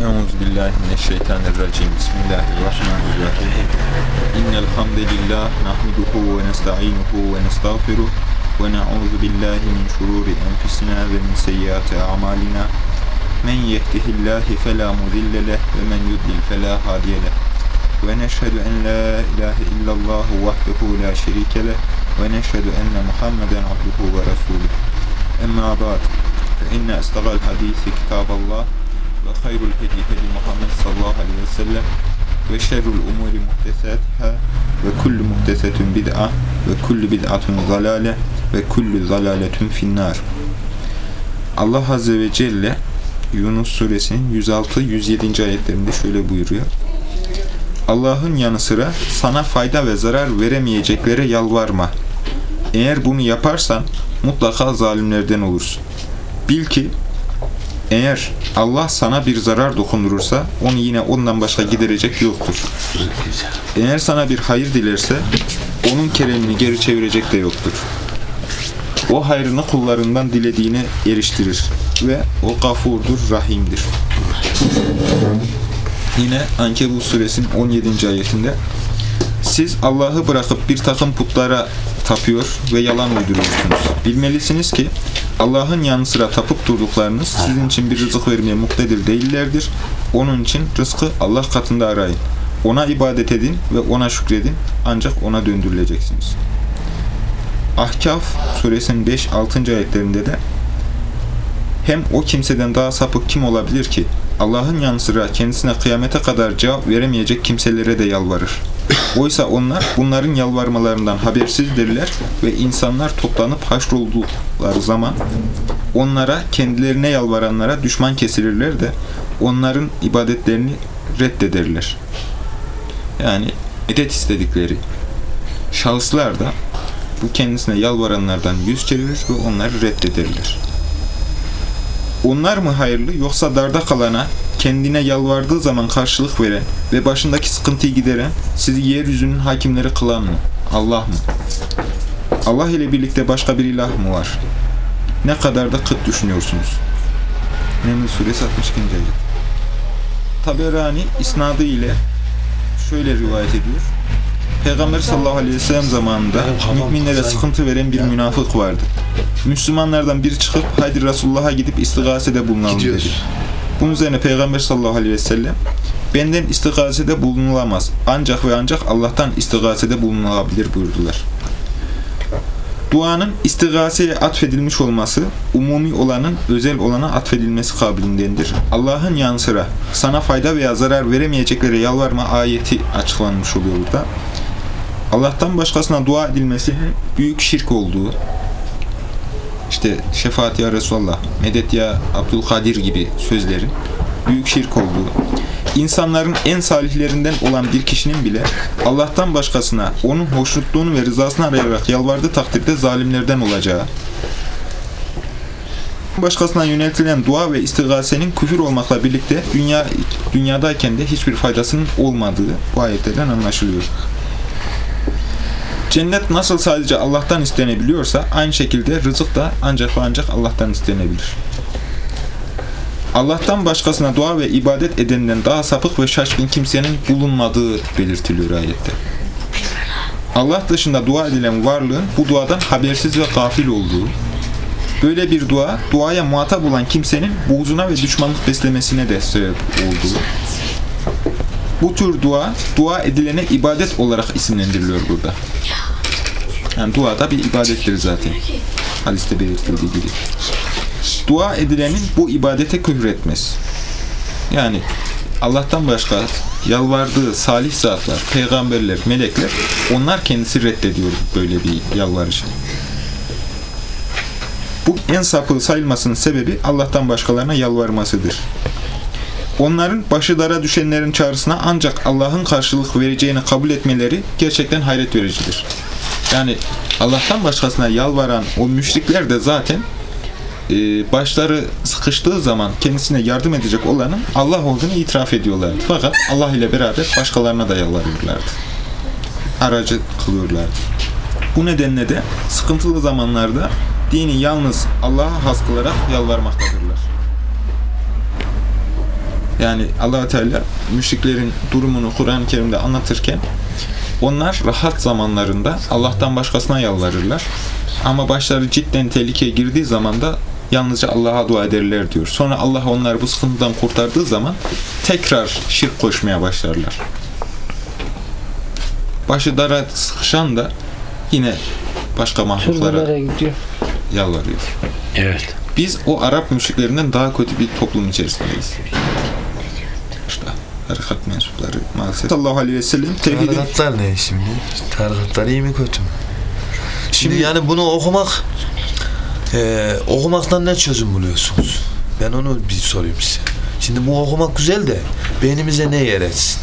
Euzu billahi mineşşeytanirracim. Bismillahirrahmanirrahim. İnnel hamdelellahi nahmeduhu ve nestainuhu ve nestağfiruh ve na'uzu billahi min şururi enfusina ve min seyyiati a'malina. Men yehdihillahu fela mudille leh ve men yudlil fela hadiye leh. Ve neşhedü en la ilahe illallah vahdehu la şerike leh ve neşhedü enne Muhammeden abduhu ve resuluh. Emma ba'd. Fe inne estagal hadisi kitaballah ve hayrul hedi hedi Muhammed sallallahu aleyhi ve sellem ve şerrul umuri muhtesatiha ve kullu muhtesetun bid'a ve kullu bid'atun zalale ve kullu zalaletun finnar. Allah Azze ve Celle Yunus suresinin 106-107. ayetlerinde şöyle buyuruyor. Allah'ın yanı sıra sana fayda ve zarar veremeyeceklere yalvarma. Eğer bunu yaparsan mutlaka zalimlerden olursun. Bil ki eğer Allah sana bir zarar dokundurursa onu yine ondan başka giderecek yoktur. Eğer sana bir hayır dilerse onun keremini geri çevirecek de yoktur. O hayrını kullarından dilediğine eriştirir ve o gafurdur, rahimdir. Yine Ankebut suresinin 17. ayetinde siz Allah'ı bırakıp bir takım putlara tapıyor ve yalan uyduruyorsunuz. Bilmelisiniz ki Allah'ın yanı sıra tapıp durduklarınız sizin için bir rızık vermeye muktedir değillerdir. Onun için rızkı Allah katında arayın. Ona ibadet edin ve ona şükredin ancak ona döndürüleceksiniz. Ahkaf suresinin 5-6. ayetlerinde de hem o kimseden daha sapık kim olabilir ki? Allah'ın yanı sıra kendisine kıyamete kadar cevap veremeyecek kimselere de yalvarır. Oysa onlar bunların yalvarmalarından habersizdirler ve insanlar toplanıp haşroldukları zaman onlara, kendilerine yalvaranlara düşman kesilirler de onların ibadetlerini reddederler. Yani medet istedikleri şahıslar da bu kendisine yalvaranlardan yüz çevirir ve onları reddederler. Onlar mı hayırlı yoksa darda kalana, kendine yalvardığı zaman karşılık veren ve başındaki sıkıntıyı gideren, sizi yeryüzünün hakimleri kılan mı? Allah mı? Allah ile birlikte başka bir ilah mı var? Ne kadar da kıt düşünüyorsunuz. Neml Suresi 62. ayet. Taberani isnadı ile şöyle rivayet ediyor. Peygamber sallallahu aleyhi ve sellem zamanında müminlere sıkıntı veren bir münafık vardı. Müslümanlardan biri çıkıp haydi Resulullah'a gidip istigasede bulunalım dedi. Bunun üzerine Peygamber sallallahu aleyhi ve sellem benden istigasede bulunulamaz. Ancak ve ancak Allah'tan istigasede bulunulabilir buyurdular. Duanın istigaseye atfedilmiş olması, umumi olanın özel olana atfedilmesi kabilindendir. Allah'ın yanı sıra sana fayda veya zarar veremeyeceklere yalvarma ayeti açıklanmış oluyor burada. Allah'tan başkasına dua edilmesi büyük şirk olduğu, işte şefaat ya Resulallah, medet ya Abdülkadir gibi sözlerin büyük şirk olduğu, insanların en salihlerinden olan bir kişinin bile Allah'tan başkasına onun hoşnutluğunu ve rızasını arayarak yalvardığı takdirde zalimlerden olacağı, başkasına yöneltilen dua ve istigasenin küfür olmakla birlikte dünya dünyadayken de hiçbir faydasının olmadığı bu ayetlerden anlaşılıyor. Cennet nasıl sadece Allah'tan istenebiliyorsa aynı şekilde rızık da ancak ancak Allah'tan istenebilir. Allah'tan başkasına dua ve ibadet edeninden daha sapık ve şaşkın kimsenin bulunmadığı belirtiliyor ayette. Allah dışında dua edilen varlığın bu duadan habersiz ve gafil olduğu, böyle bir dua, duaya muhatap olan kimsenin buğzuna ve düşmanlık beslemesine de sebep olduğu, bu tür dua, dua edilene ibadet olarak isimlendiriliyor burada. Yani dua da bir ibadettir zaten. Hadiste belirtildiği gibi. Dua edilenin bu ibadete küfür etmez. Yani Allah'tan başka yalvardığı salih zatlar, peygamberler, melekler onlar kendisi reddediyor böyle bir yalvarışı. Bu en sapığı sayılmasının sebebi Allah'tan başkalarına yalvarmasıdır. Onların başı dara düşenlerin çağrısına ancak Allah'ın karşılık vereceğini kabul etmeleri gerçekten hayret vericidir. Yani Allah'tan başkasına yalvaran o müşrikler de zaten e, başları sıkıştığı zaman kendisine yardım edecek olanın Allah olduğunu itiraf ediyorlardı. Fakat Allah ile beraber başkalarına da yalvarıyorlardı. Aracı kılıyorlardı. Bu nedenle de sıkıntılı zamanlarda dini yalnız Allah'a has kılarak yalvarmaktadırlar. Yani allah Teala müşriklerin durumunu Kur'an-ı Kerim'de anlatırken onlar rahat zamanlarında Allah'tan başkasına yalvarırlar. Ama başları cidden tehlikeye girdiği zaman da yalnızca Allah'a dua ederler diyor. Sonra Allah onları bu sıkıntıdan kurtardığı zaman tekrar şirk koşmaya başlarlar. Başı dara sıkışan da yine başka mahluklara gidiyor. yalvarıyor. Evet. Biz o Arap müşriklerinden daha kötü bir toplum içerisindeyiz. İşte harekat mensupları maalesef. Sallallahu aleyhi ve sellem Tarikatlar ne şimdi? Tarikatlar iyi mi kötü mü? Şimdi, Şimdi- yani bunu okumak eee, okumaktan ne çözüm buluyorsunuz? Ben onu bir sorayım size. Şimdi bu okumak güzel de beynimize ne yer etsin?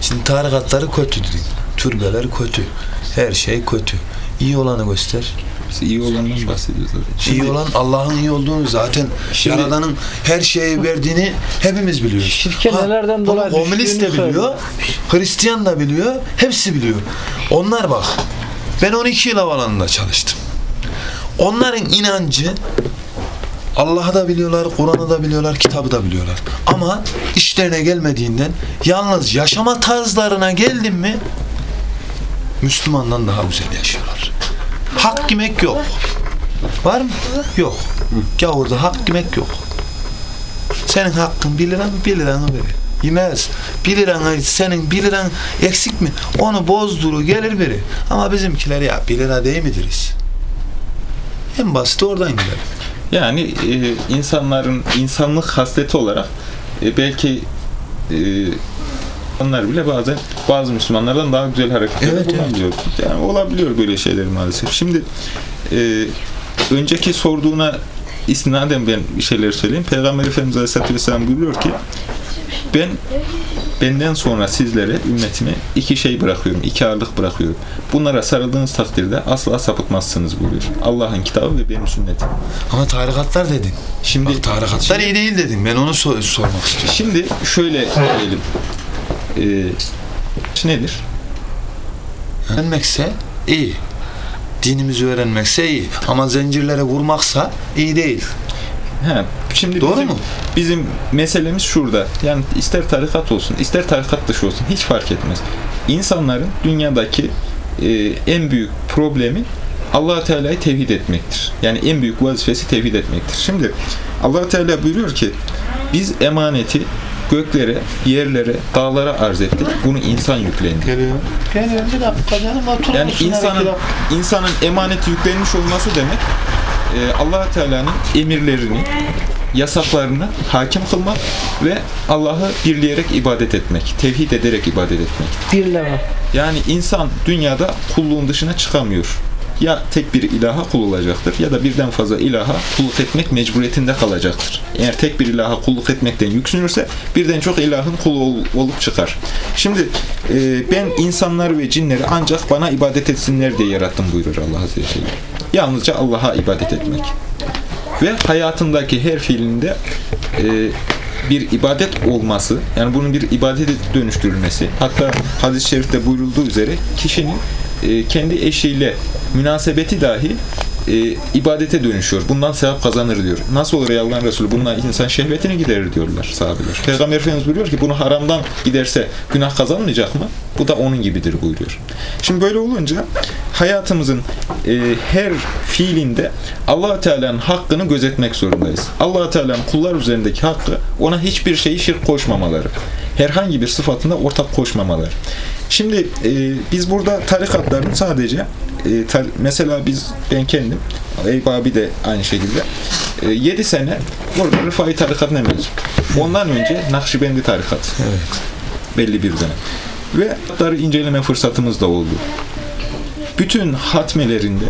Şimdi tarikatları kötü dedin. Türbeler kötü. Her şey kötü. İyi olanı göster. Biz iyi olandan bahsediyoruz zaten. iyi olan Allah'ın iyi olduğunu zaten Şimdi- Yaradan'ın her şeyi verdiğini hepimiz biliyoruz. Şirke nelerden bunu dolayı Komünist de biliyor, Hristiyan da biliyor, hepsi biliyor. Onlar bak, ben 12 yıl havalanında çalıştım. Onların inancı Allah'ı da biliyorlar, Kur'an'ı da biliyorlar, kitabı da biliyorlar. Ama işlerine gelmediğinden yalnız yaşama tarzlarına geldin mi Müslümandan daha güzel yaşıyorlar. Hak yemek yok. Var mı? Yok. Gavurda hak yemek yok. Senin hakkın 1 lira mı? 1 liranı verir. Yemez. 1 liranı senin 1 liran eksik mi? Onu bozduru gelir biri. Ama bizimkiler ya 1 lira değil midiriz? En basit oradan gidelim. Yani e, insanların insanlık hasleti olarak e, belki e, onlar bile bazen bazı Müslümanlardan daha güzel hareketler Evet, evet. bulabiliyor. Yani olabiliyor böyle şeyler maalesef. Şimdi e, önceki sorduğuna isnaden ben bir şeyler söyleyeyim. Peygamber Efendimiz Aleyhisselatü Vesselam buyuruyor ki ben benden sonra sizlere, ümmetime iki şey bırakıyorum, iki ağırlık bırakıyorum. Bunlara sarıldığınız takdirde asla sapıtmazsınız buyuruyor. Allah'ın kitabı ve benim sünnetim. Ama tarikatlar dedin. Şimdi Bak tarikatlar iyi değil dedin. Ben onu sor- sormak istiyorum. Şimdi şöyle diyelim. Ee, nedir? Öğrenmekse iyi. Dinimizi öğrenmekse iyi. Ama zincirlere vurmaksa iyi değil. He, şimdi Doğru bizim, mu? bizim meselemiz şurada. Yani ister tarikat olsun, ister tarikat dışı olsun hiç fark etmez. İnsanların dünyadaki e, en büyük problemi allah Teala'yı tevhid etmektir. Yani en büyük vazifesi tevhid etmektir. Şimdi allah Teala buyuruyor ki biz emaneti göklere, yerlere, dağlara arz ettik. Bunu insan yüklendi. Geliyor. Geliyor bir dakika canım otur. Yani insanın insanın emaneti yüklenmiş olması demek e, allah Teala'nın emirlerini, yasaklarını hakim kılmak ve Allah'ı birleyerek ibadet etmek, tevhid ederek ibadet etmek. birleme. Yani insan dünyada kulluğun dışına çıkamıyor. Ya tek bir ilaha kul olacaktır ya da birden fazla ilaha kulluk etmek mecburiyetinde kalacaktır. Eğer tek bir ilaha kulluk etmekten yüksünürse birden çok ilahın kulu ol- olup çıkar. Şimdi e, ben insanları ve cinleri ancak bana ibadet etsinler diye yarattım buyurur Allah Azze ve Celle. Yalnızca Allah'a ibadet etmek. Ve hayatındaki her fiilinde e, bir ibadet olması, yani bunun bir ibadete dönüştürülmesi, hatta hadis-i şerifte buyurulduğu üzere kişinin e, kendi eşiyle münasebeti dahi e, ibadete dönüşüyor. Bundan sevap kazanır diyor. Nasıl olur ey Allah'ın Resulü? Bundan insan şehvetini giderir diyorlar sahabeler. Peygamber Efendimiz buyuruyor ki bunu haramdan giderse günah kazanmayacak mı? Bu da onun gibidir buyuruyor. Şimdi böyle olunca hayatımızın e, her fiilinde allah Teala'nın hakkını gözetmek zorundayız. allah Teala'nın kullar üzerindeki hakkı ona hiçbir şeyi şirk koşmamaları. Herhangi bir sıfatında ortak koşmamaları. Şimdi e, biz burada tarikatların sadece e, tar- mesela biz ben kendim Eyüp abi de aynı şekilde 7 sene burada Rıfai tarikatına mensup. Ondan önce Nakşibendi tarikat. Evet. Belli bir dönem. Ve hatları inceleme fırsatımız da oldu. Bütün hatmelerinde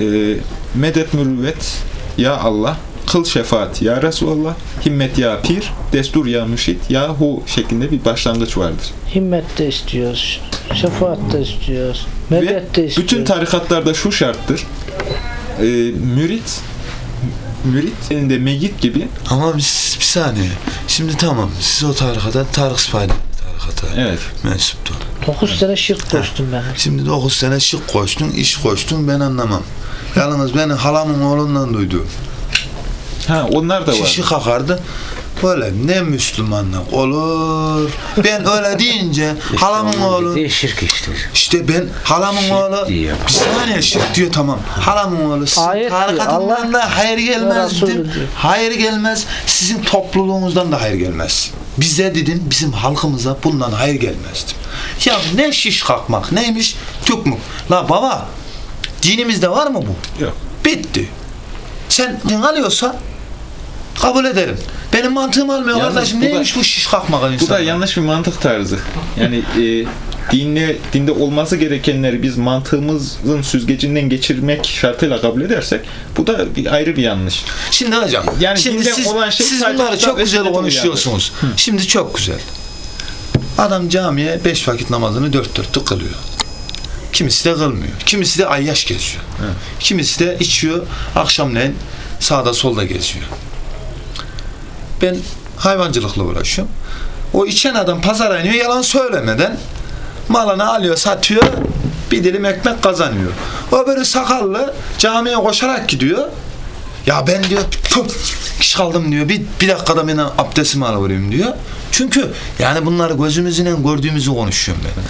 e, medet mürüvvet ya Allah, kıl şefaat ya Resulallah, himmet ya pir, destur ya müşit ya hu şeklinde bir başlangıç vardır. Himmet de istiyoruz. Şefaat de istiyoruz. Medet de Ve istiyoruz. bütün tarikatlarda şu şarttır. E, mürit mürit elinde meyyit gibi Ama biz bir saniye. Şimdi tamam. Siz o tarikata Tarık Spaylı tarikata evet mensuptu. 9 sene şirk koştum ben. Şimdi 9 sene şık koştun, iş koştun ben anlamam. Yalnız beni halamın oğlundan duydu. Ha onlar da var. Şişi kakardı. Böyle ne Müslümanlık olur. Ben öyle deyince halamın oğlu Diye şirk işte. işte ben halamın Şirk oğlu diyor. bir saniye şirk diyor tamam. Halamın oğlu tarikatından da hayır gelmez dedim. Hayır gelmez. Sizin topluluğunuzdan da hayır gelmez. Bize dedim bizim halkımıza bundan hayır gelmezdi. Ya ne şiş kalkmak neymiş tük mü? La baba dinimizde var mı bu? Yok. Bitti. Sen din alıyorsa kabul ederim. Benim mantığım almıyor Yalnız kardeşim. bu da- Neymiş bu şiş kalkmak Bu da yanlış bir mantık tarzı. Yani e, dinle, dinde olması gerekenleri biz mantığımızın süzgecinden geçirmek şartıyla kabul edersek bu da bir ayrı bir yanlış. Şimdi hocam, Yani şimdi dinde siz, olan şey siz sadece bunları kitap çok ve güzel sünnet konuşuyorsunuz. Şimdi çok güzel. Adam camiye beş vakit namazını dört dörtlük kılıyor. Kimisi de kılmıyor. Kimisi de ayyaş geziyor. Kimisi de içiyor, akşamleyin sağda solda geziyor. Ben hayvancılıkla uğraşıyorum. O içen adam pazara iniyor yalan söylemeden malını alıyor, satıyor, bir dilim ekmek kazanıyor. O böyle sakallı camiye koşarak gidiyor. Ya ben diyor "Tüh, iş kaldım diyor. Bir, bir dakikada ben abdestimi alıvereyim diyor. Çünkü yani bunları gözümüzle gördüğümüzü konuşuyorum ben.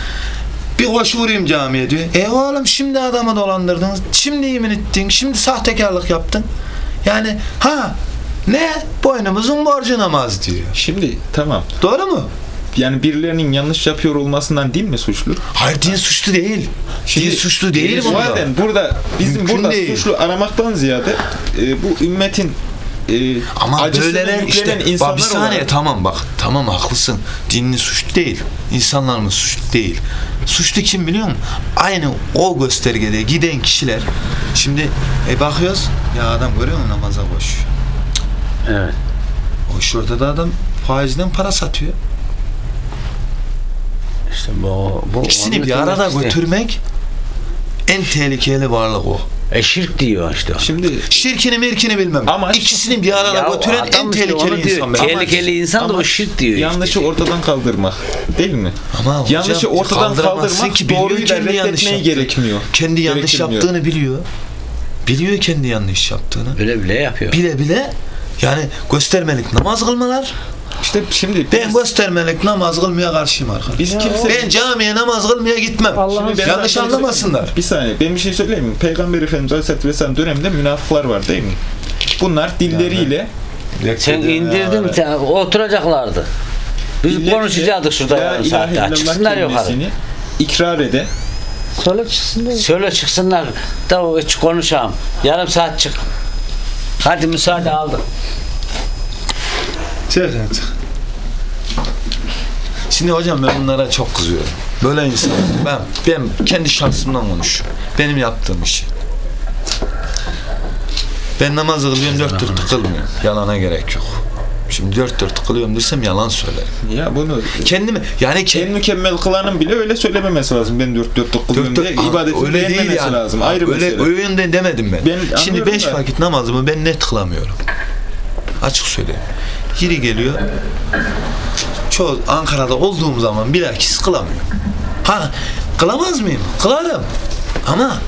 Bir koşu vurayım camiye diyor. E oğlum şimdi adamı dolandırdın. Şimdi yemin ettin. Şimdi sahtekarlık yaptın. Yani ha ne? Boynumuzun borcu namaz diyor. Şimdi tamam. Doğru mu? Yani birilerinin yanlış yapıyor olmasından değil mi suçlu? Hayır din suçlu değil. din suçlu değil bunda. Zaten burada bizim Mümkün burada değil. suçlu aramaktan ziyade e, bu ümmetin e, Ama acısını işte bak bir saniye olarak- tamam bak tamam haklısın dinli suçlu değil insanlarımız suçlu değil suçlu kim biliyor musun aynı o göstergede giden kişiler şimdi e bakıyoruz ya adam görüyor musun namaza koşuyor Evet. o şurada da adam faizden para satıyor İşte bu, bu ikisini bir arada işte. götürmek en tehlikeli varlık o E şirk diyor işte. Şimdi şirkini mirkini bilmem Ama- ikisini bir arada götüren en işte tehlikeli diyor. insan ben. Tehlikeli insan da o şirk diyor yanlışı işte. ortadan kaldırmak değil mi? Ama hocam, yanlışı ortadan kaldırmak ki, doğruyu da reddetmeyi gerekmiyor. kendi yanlış yaptığını biliyor biliyor kendi yanlış yaptığını Bile bile yapıyor. bile bile yani göstermelik namaz kılmalar. İşte şimdi Ben göstermelik namaz kılmaya karşıyım arkadaşlar. biz kimse Ben camiye namaz kılmaya gitmem. Allah'ın Şimdi ben Yanlış anlamasınlar. Bir saniye ben bir şey söyleyeyim mi? Peygamber Efendimiz Aleyhisselatü Vesselam döneminde münafıklar var değil mi? Bunlar dilleriyle Sen indirdin, sen, oturacaklardı. Biz dilleriyle konuşacaktık şurada yarım saatte. Çıksınlar yukarı. ikrar ede Söyle çıksınlar. Söyle çıksınlar. Da hiç konuşalım. Yarım saat çık. Hadi müsaade aldım. Çık, çık. Şimdi hocam ben bunlara çok kızıyorum. Böyle insan. Ben, ben kendi şahsımdan konuşuyorum. Benim yaptığım işi. Ben namazı kılıyorum dört dört kılmıyorum. Yalana gerek yok. Şimdi dört dört kılıyorum desem yalan söylerim. ya bunu Kendimi yani en kendi mükemmel kılanın bile öyle söylememesi lazım. Ben dört dörtlük kılıyorum diye ibadetini beğenmemesi lazım. Ayrı öyle, mesele. öyle yönde demedim ben. Ben Şimdi beş da. vakit namazımı ben net kılamıyorum. Açık söyleyeyim. Yeri geliyor. Çoğu Ankara'da olduğum zaman bilakis kılamıyorum. Ha kılamaz mıyım? Kılarım. Ama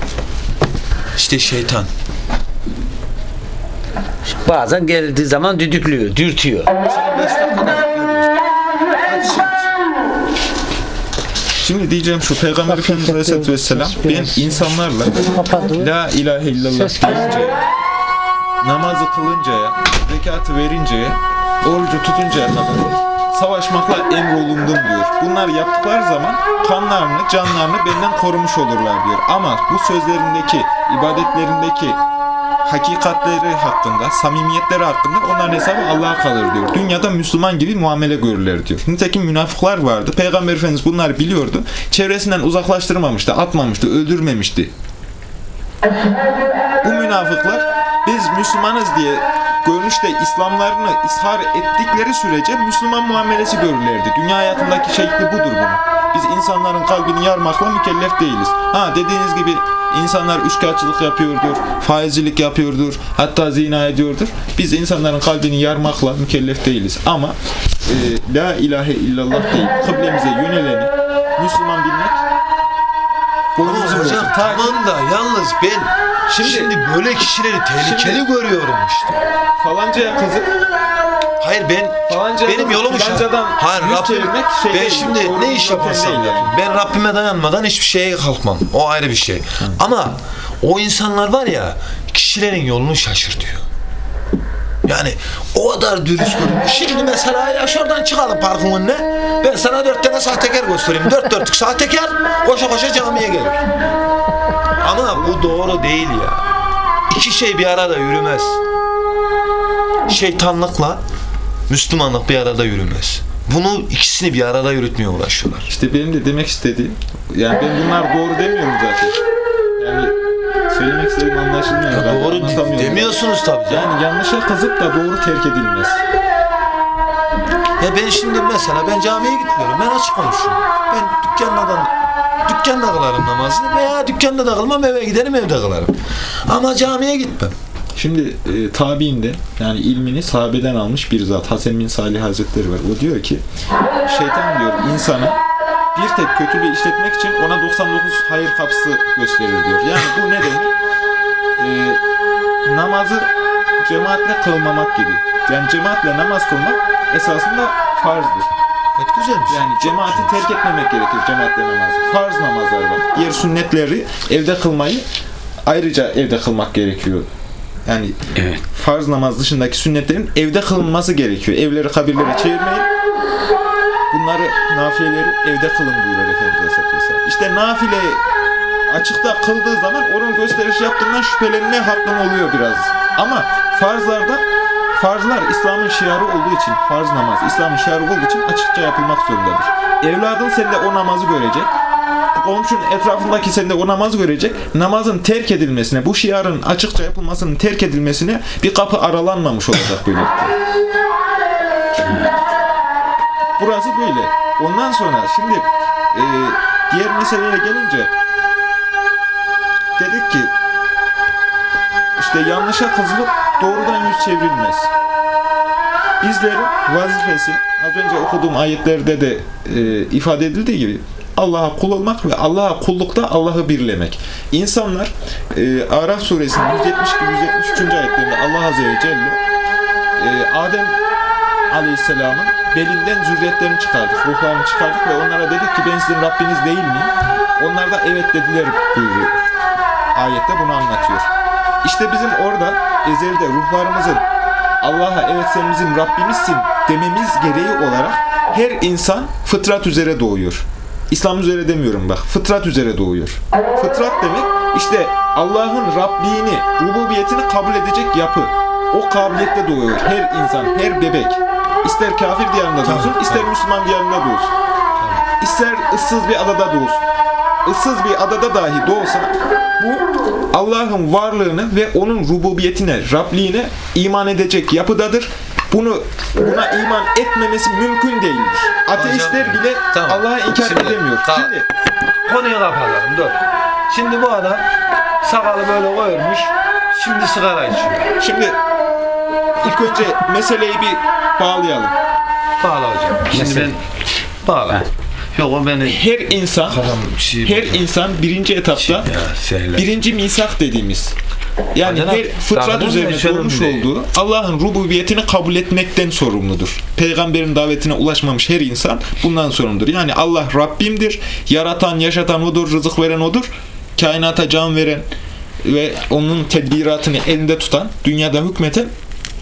işte şeytan. Bazen geldiği zaman düdüklüyor, dürtüyor. Şimdi diyeceğim şu Peygamber Efendimiz Aleyhisselatü Vesselam ben insanlarla. La ilahe illallah Ses deyinceye, namazı kılıncaya, zekatı verinceye, orucu tutuncaya kadar savaşmakla emrolundum diyor. Bunlar yaptıkları zaman kanlarını, canlarını benden korumuş olurlar diyor. Ama bu sözlerindeki, ibadetlerindeki hakikatleri hakkında, samimiyetleri hakkında onların hesabı Allah'a kalır diyor. Dünyada Müslüman gibi muamele görürler diyor. Nitekim münafıklar vardı. Peygamber Efendimiz bunları biliyordu. Çevresinden uzaklaştırmamıştı, atmamıştı, öldürmemişti. Bu münafıklar biz Müslümanız diye görünüşte İslamlarını ishar ettikleri sürece Müslüman muamelesi görürlerdi. Dünya hayatındaki şekli budur bunun. Biz insanların kalbini yarmakla mükellef değiliz. Ha dediğiniz gibi insanlar üçkağıtçılık yapıyordur, faizcilik yapıyordur, hatta zina ediyordur. Biz insanların kalbini yarmakla mükellef değiliz. Ama e, La ilahe illallah deyip kıblemize yöneleni Müslüman bilmek boynumuzu Hocam tamam da yalnız ben şimdi, Şimdi- böyle kişileri tehlikeli görüyorum işte. falancaya kızıp Hayır ben Falanca benim yolum şu. filancadan Hayır yüz Rabbim çevirmek şey ben değil, şimdi doğru ne iş yöntem yaparsam değil yapayım. Ben Rabbime dayanmadan hiçbir şeye kalkmam. O ayrı bir şey. Ama o insanlar var ya kişilerin yolunu şaşırtıyor. Yani o kadar dürüst görünüyor. Şimdi mesela ya şuradan çıkalım parkın önüne. Ben sana dört tane sahtekar göstereyim. Dört dörtlük sahtekar koşa koşa camiye gelir. Ama bu doğru değil ya. İki şey bir arada yürümez. Şeytanlıkla Müslümanlık bir arada yürümez. Bunu ikisini bir arada yürütmeye uğraşıyorlar. İşte benim de demek istediğim, yani ben bunlar doğru demiyorum zaten. Yani söylemek istediğim anlaşılmıyor. Ya Ben doğru demiyorsunuz tabii canım. Yani yanlışa kızıp da doğru terk edilmez. Ya ben şimdi mesela ben camiye gitmiyorum. Ben açık konuşuyorum. Ben dükkanlardan dükkanda kılarım namazını veya dükkanda da kılmam eve giderim evde kılarım. Ama camiye gitmem. Şimdi e, tabiinde yani ilmini sahabeden almış bir zat Hasan bin Salih Hazretleri var. O diyor ki şeytan diyor insana bir tek kötülüğü işletmek için ona 99 hayır kapısı gösterir diyor. Yani bu ne demek? E, namazı cemaatle kılmamak gibi. Yani cemaatle namaz kılmak esasında farzdır. Evet güzel bir şey. Yani cemaati terk etmemek gerekir cemaatle namazı. Farz namazlar var. Diğer sünnetleri evde kılmayı ayrıca evde kılmak gerekiyor. Yani Evet. farz namaz dışındaki sünnetlerin evde kılınması gerekiyor. Evleri kabirlere çevirmeyin. Bunları, nafileleri evde kılın buyuruyor Efendimiz Aleyhisselatü. İşte nafile açıkta kıldığı zaman onun gösteriş yaptığından şüphelenme hakkın oluyor biraz. Ama farzlarda farzlar İslam'ın şiarı olduğu için, farz namaz İslam'ın şiarı olduğu için açıkça yapılmak zorundadır. Evladın sende o namazı görecek. Komşunun etrafındaki sende o namazı görecek. Namazın terk edilmesine, bu şiarın açıkça yapılmasının terk edilmesine bir kapı aralanmamış olacak böylelikle. Burası böyle. Ondan sonra şimdi e, diğer meseleye gelince dedik ki işte yanlışa kızılıp doğrudan yüz çevrilmez. Bizlerin vazifesi az önce okuduğum ayetlerde de e, ifade edildiği gibi Allah'a kul olmak ve Allah'a kullukta Allah'ı birlemek. İnsanlar e, Araf suresinin 172-173. ayetlerinde Allah Azze ve Celle e, Adem Aleyhisselam'ın belinden zürriyetlerini çıkardık, ruhlarını çıkardık ve onlara dedik ki ben sizin Rabbiniz değil miyim? Onlar da evet dediler buyuruyor. Ayette bunu anlatıyor. İşte bizim orada ezelde ruhlarımızın Allah'a evet sen bizim Rabbimizsin dememiz gereği olarak her insan fıtrat üzere doğuyor. İslam üzere demiyorum bak. Fıtrat üzere doğuyor. Fıtrat demek işte Allah'ın Rabliğini, rububiyetini kabul edecek yapı. O kabiliyette doğuyor her insan, her bebek. İster kafir diyarında doğsun, ister Müslüman diyarında doğsun. İster ıssız bir adada doğsun. Issız bir adada dahi doğsa bu Allah'ın varlığını ve onun rububiyetine, Rabliğine iman edecek yapıdadır. Bunu buna iman etmemesi mümkün değildir. Ateistler Hocam, bile tamam. Allah'a inkar Şimdi, edemiyor. ka- Şimdi Konuyu kapatalım dur. Şimdi bu adam sakalı böyle koymuş. Şimdi sigara içiyor. Şimdi ilk önce meseleyi bir bağlayalım. Bağla hocam. Şimdi Mesela- ben bağla. Yok o beni Her insan kafam bir şey her insan birinci etapta şeyler. birinci misak dediğimiz yani Bacanak, her fıtrat üzerine doğmuş değil. olduğu Allah'ın rububiyetini kabul etmekten sorumludur. Peygamberin davetine ulaşmamış her insan bundan sorumludur. Yani Allah Rabbimdir, yaratan, yaşatan odur, rızık veren odur, kainata can veren ve onun tedbiratını elinde tutan, dünyada hükmeten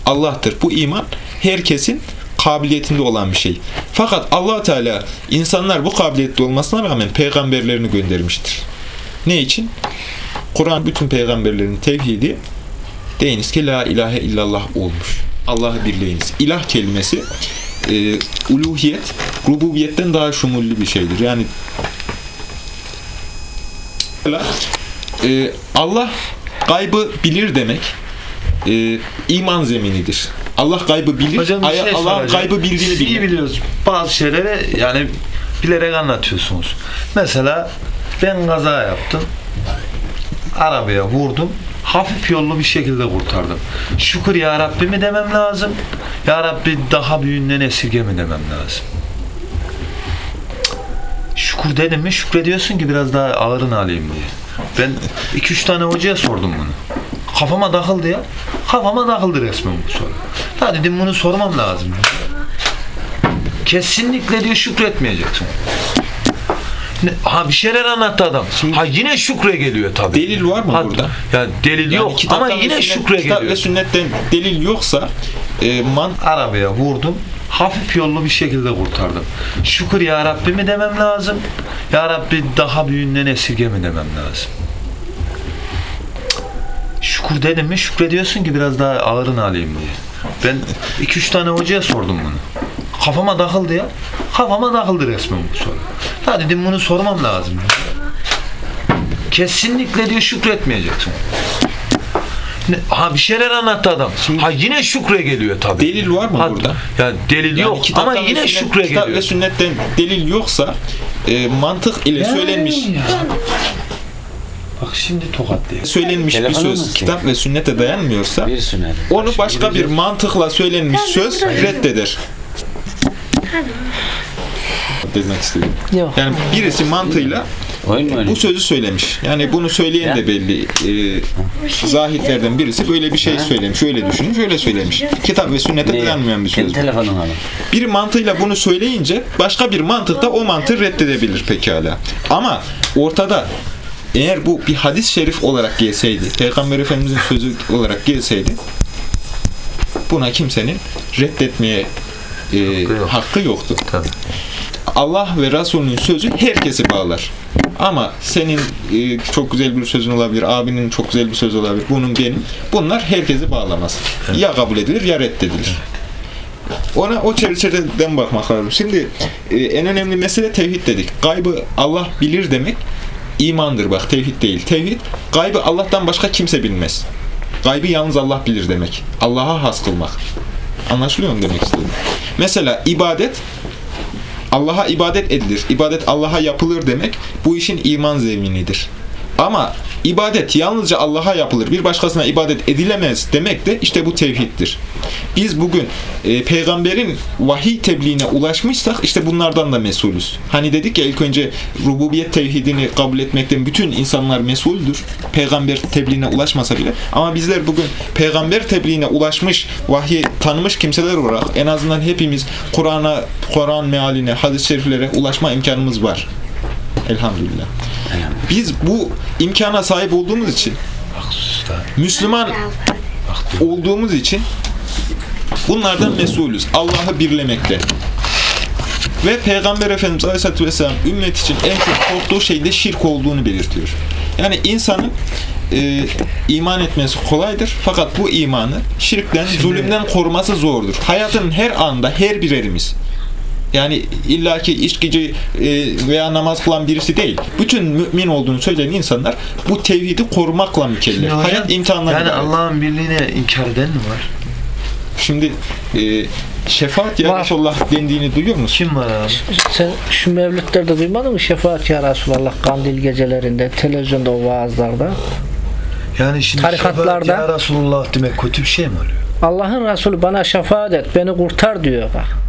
Allah'tır. Bu iman herkesin kabiliyetinde olan bir şey. Fakat allah Teala insanlar bu kabiliyette olmasına rağmen peygamberlerini göndermiştir. Ne için? Kur'an bütün peygamberlerin tevhidi deyiniz ki la ilahe illallah olmuş. Allah'ı birleyiniz. İlah kelimesi e, uluhiyet, rububiyetten daha şumullü bir şeydir. Yani e, Allah gaybı bilir demek e, iman zeminidir. Allah gaybı bilir, Hocam bir şey Allah soracağım. gaybı bildiğini Siz iyi bilir. biliyoruz. Bazı şeyleri yani bilerek anlatıyorsunuz. Mesela ben kaza yaptım. Arabaya vurdum. Hafif yollu bir şekilde kurtardım. Şükür ya Rabbi mi demem lazım? Ya Rabbi daha büyüğünden esirge mi demem lazım? Şükür dedim mi şükrediyorsun ki biraz daha ağırını alayım diye. Ben 2-3 tane hocaya sordum bunu. Kafama takıldı ya. Kafama takıldı resmen bu soru. Ha dedim bunu sormam lazım. Kesinlikle diyor şükretmeyeceksin. Ne, ha bir şeyler anlattı adam. Ha yine şükre geliyor tabii. Delil var mı Ha, burada? Ya delil yok ama yine sünnet- şükre kitap geliyor. ve sünnetten delil yoksa e, man Arabaya vurdum. Hafif yollu bir şekilde kurtardım. Şükür ya Rabbi mi demem lazım? Ya Rabbi daha büyüğünden esirge mi demem lazım? Şükür dedim mi şükrediyorsun ki biraz daha ağırını alayım diye. Ben 2-3 tane hocaya sordum bunu. Kafama takıldı ya. Kafama takıldı resmen bu soru. Ha dedim bunu sormam lazım. Kesinlikle diyor şükretmeyeceksin. Ha bir şeyler anlattı adam. ha yine şükre geliyor tabii. delil var mı Ha, burada? Ya delil Yani yok ama yine sünnet- şükre kitap geliyor. ve sünnetten delil yoksa e, mantık ile söylenmiş Ya. Bak şimdi tokatlıyor. söylenmiş bir Telefonu söz mu ki? kitap ve sünnete dayanmıyorsa Bir sünnet. onu başka bir mantıkla söylenmiş söz reddeder. Demek istedim. Yok. Yani birisi mantığıyla bu sözü söylemiş. Yani bunu söyleyen de belli. Ee, zahitlerden birisi böyle bir şey söylemiş. Öyle düşünmüş, öyle söylemiş. Kitap ve sünnete Ne? dayanmayan bir söz. Bir mantığıyla bunu söyleyince başka bir mantık da o mantığı reddedebilir pekala. Ama ortada eğer bu bir hadis-i şerif olarak gelseydi, Peygamber Efendimizin sözü olarak gelseydi buna kimsenin reddetmeye e, yok. hakkı yoktu. Tabii. Allah ve Resulünün sözü herkesi bağlar. Ama senin e, çok güzel bir sözün olabilir, abinin çok güzel bir sözü olabilir, bunun benim. Bunlar herkesi bağlamaz. Ya kabul edilir ya reddedilir. Ona o çerçeveden bakmak lazım. Şimdi e, en önemli mesele tevhid dedik. Gaybı Allah bilir demek imandır bak tevhid değil. Tevhid gaybı Allah'tan başka kimse bilmez. Gaybı yalnız Allah bilir demek. Allah'a has kılmak. Anlaşılıyor mu demek istedim? Mesela ibadet Allah'a ibadet edilir. İbadet Allah'a yapılır demek bu işin iman zeminidir. Ama ibadet yalnızca Allah'a yapılır, bir başkasına ibadet edilemez demek de işte bu tevhiddir. Biz bugün e, peygamberin vahiy tebliğine ulaşmışsak işte bunlardan da mesulüz. Hani dedik ya ilk önce rububiyet tevhidini kabul etmekten bütün insanlar mesuldür. Peygamber tebliğine ulaşmasa bile. Ama bizler bugün peygamber tebliğine ulaşmış, vahyi tanımış kimseler olarak en azından hepimiz Kur'an'a, Kur'an mealine, hadis-i şeriflere ulaşma imkanımız var. Elhamdülillah. Biz bu imkana sahip olduğumuz için Müslüman olduğumuz için bunlardan mesulüz. Allah'ı birlemekte. Ve Peygamber Efendimiz Aleyhisselatü Vesselam ümmet için en çok korktuğu şey de şirk olduğunu belirtiyor. Yani insanın e, iman etmesi kolaydır. Fakat bu imanı şirkten, zulümden koruması zordur. Hayatın her anda her birerimiz yani illaki içkici e, veya namaz kılan birisi değil. Bütün mümin olduğunu söyleyen insanlar bu tevhidi korumakla mükellef. hocam, Hayat imtihanları. Yani. Allah'ın birliğine inkar eden mi var? Şimdi e, şefaat ya Var. Resulullah dendiğini duyuyor musun? Kim var abi? Sen şu mevlütlerde duymadın mı? Şefaat ya Resulallah kandil gecelerinde, televizyonda o vaazlarda. Yani şimdi Tarikatlarda- şefaat ya Resulullah demek kötü bir şey mi oluyor? Allah'ın Resulü bana şefaat et, beni kurtar diyor bak.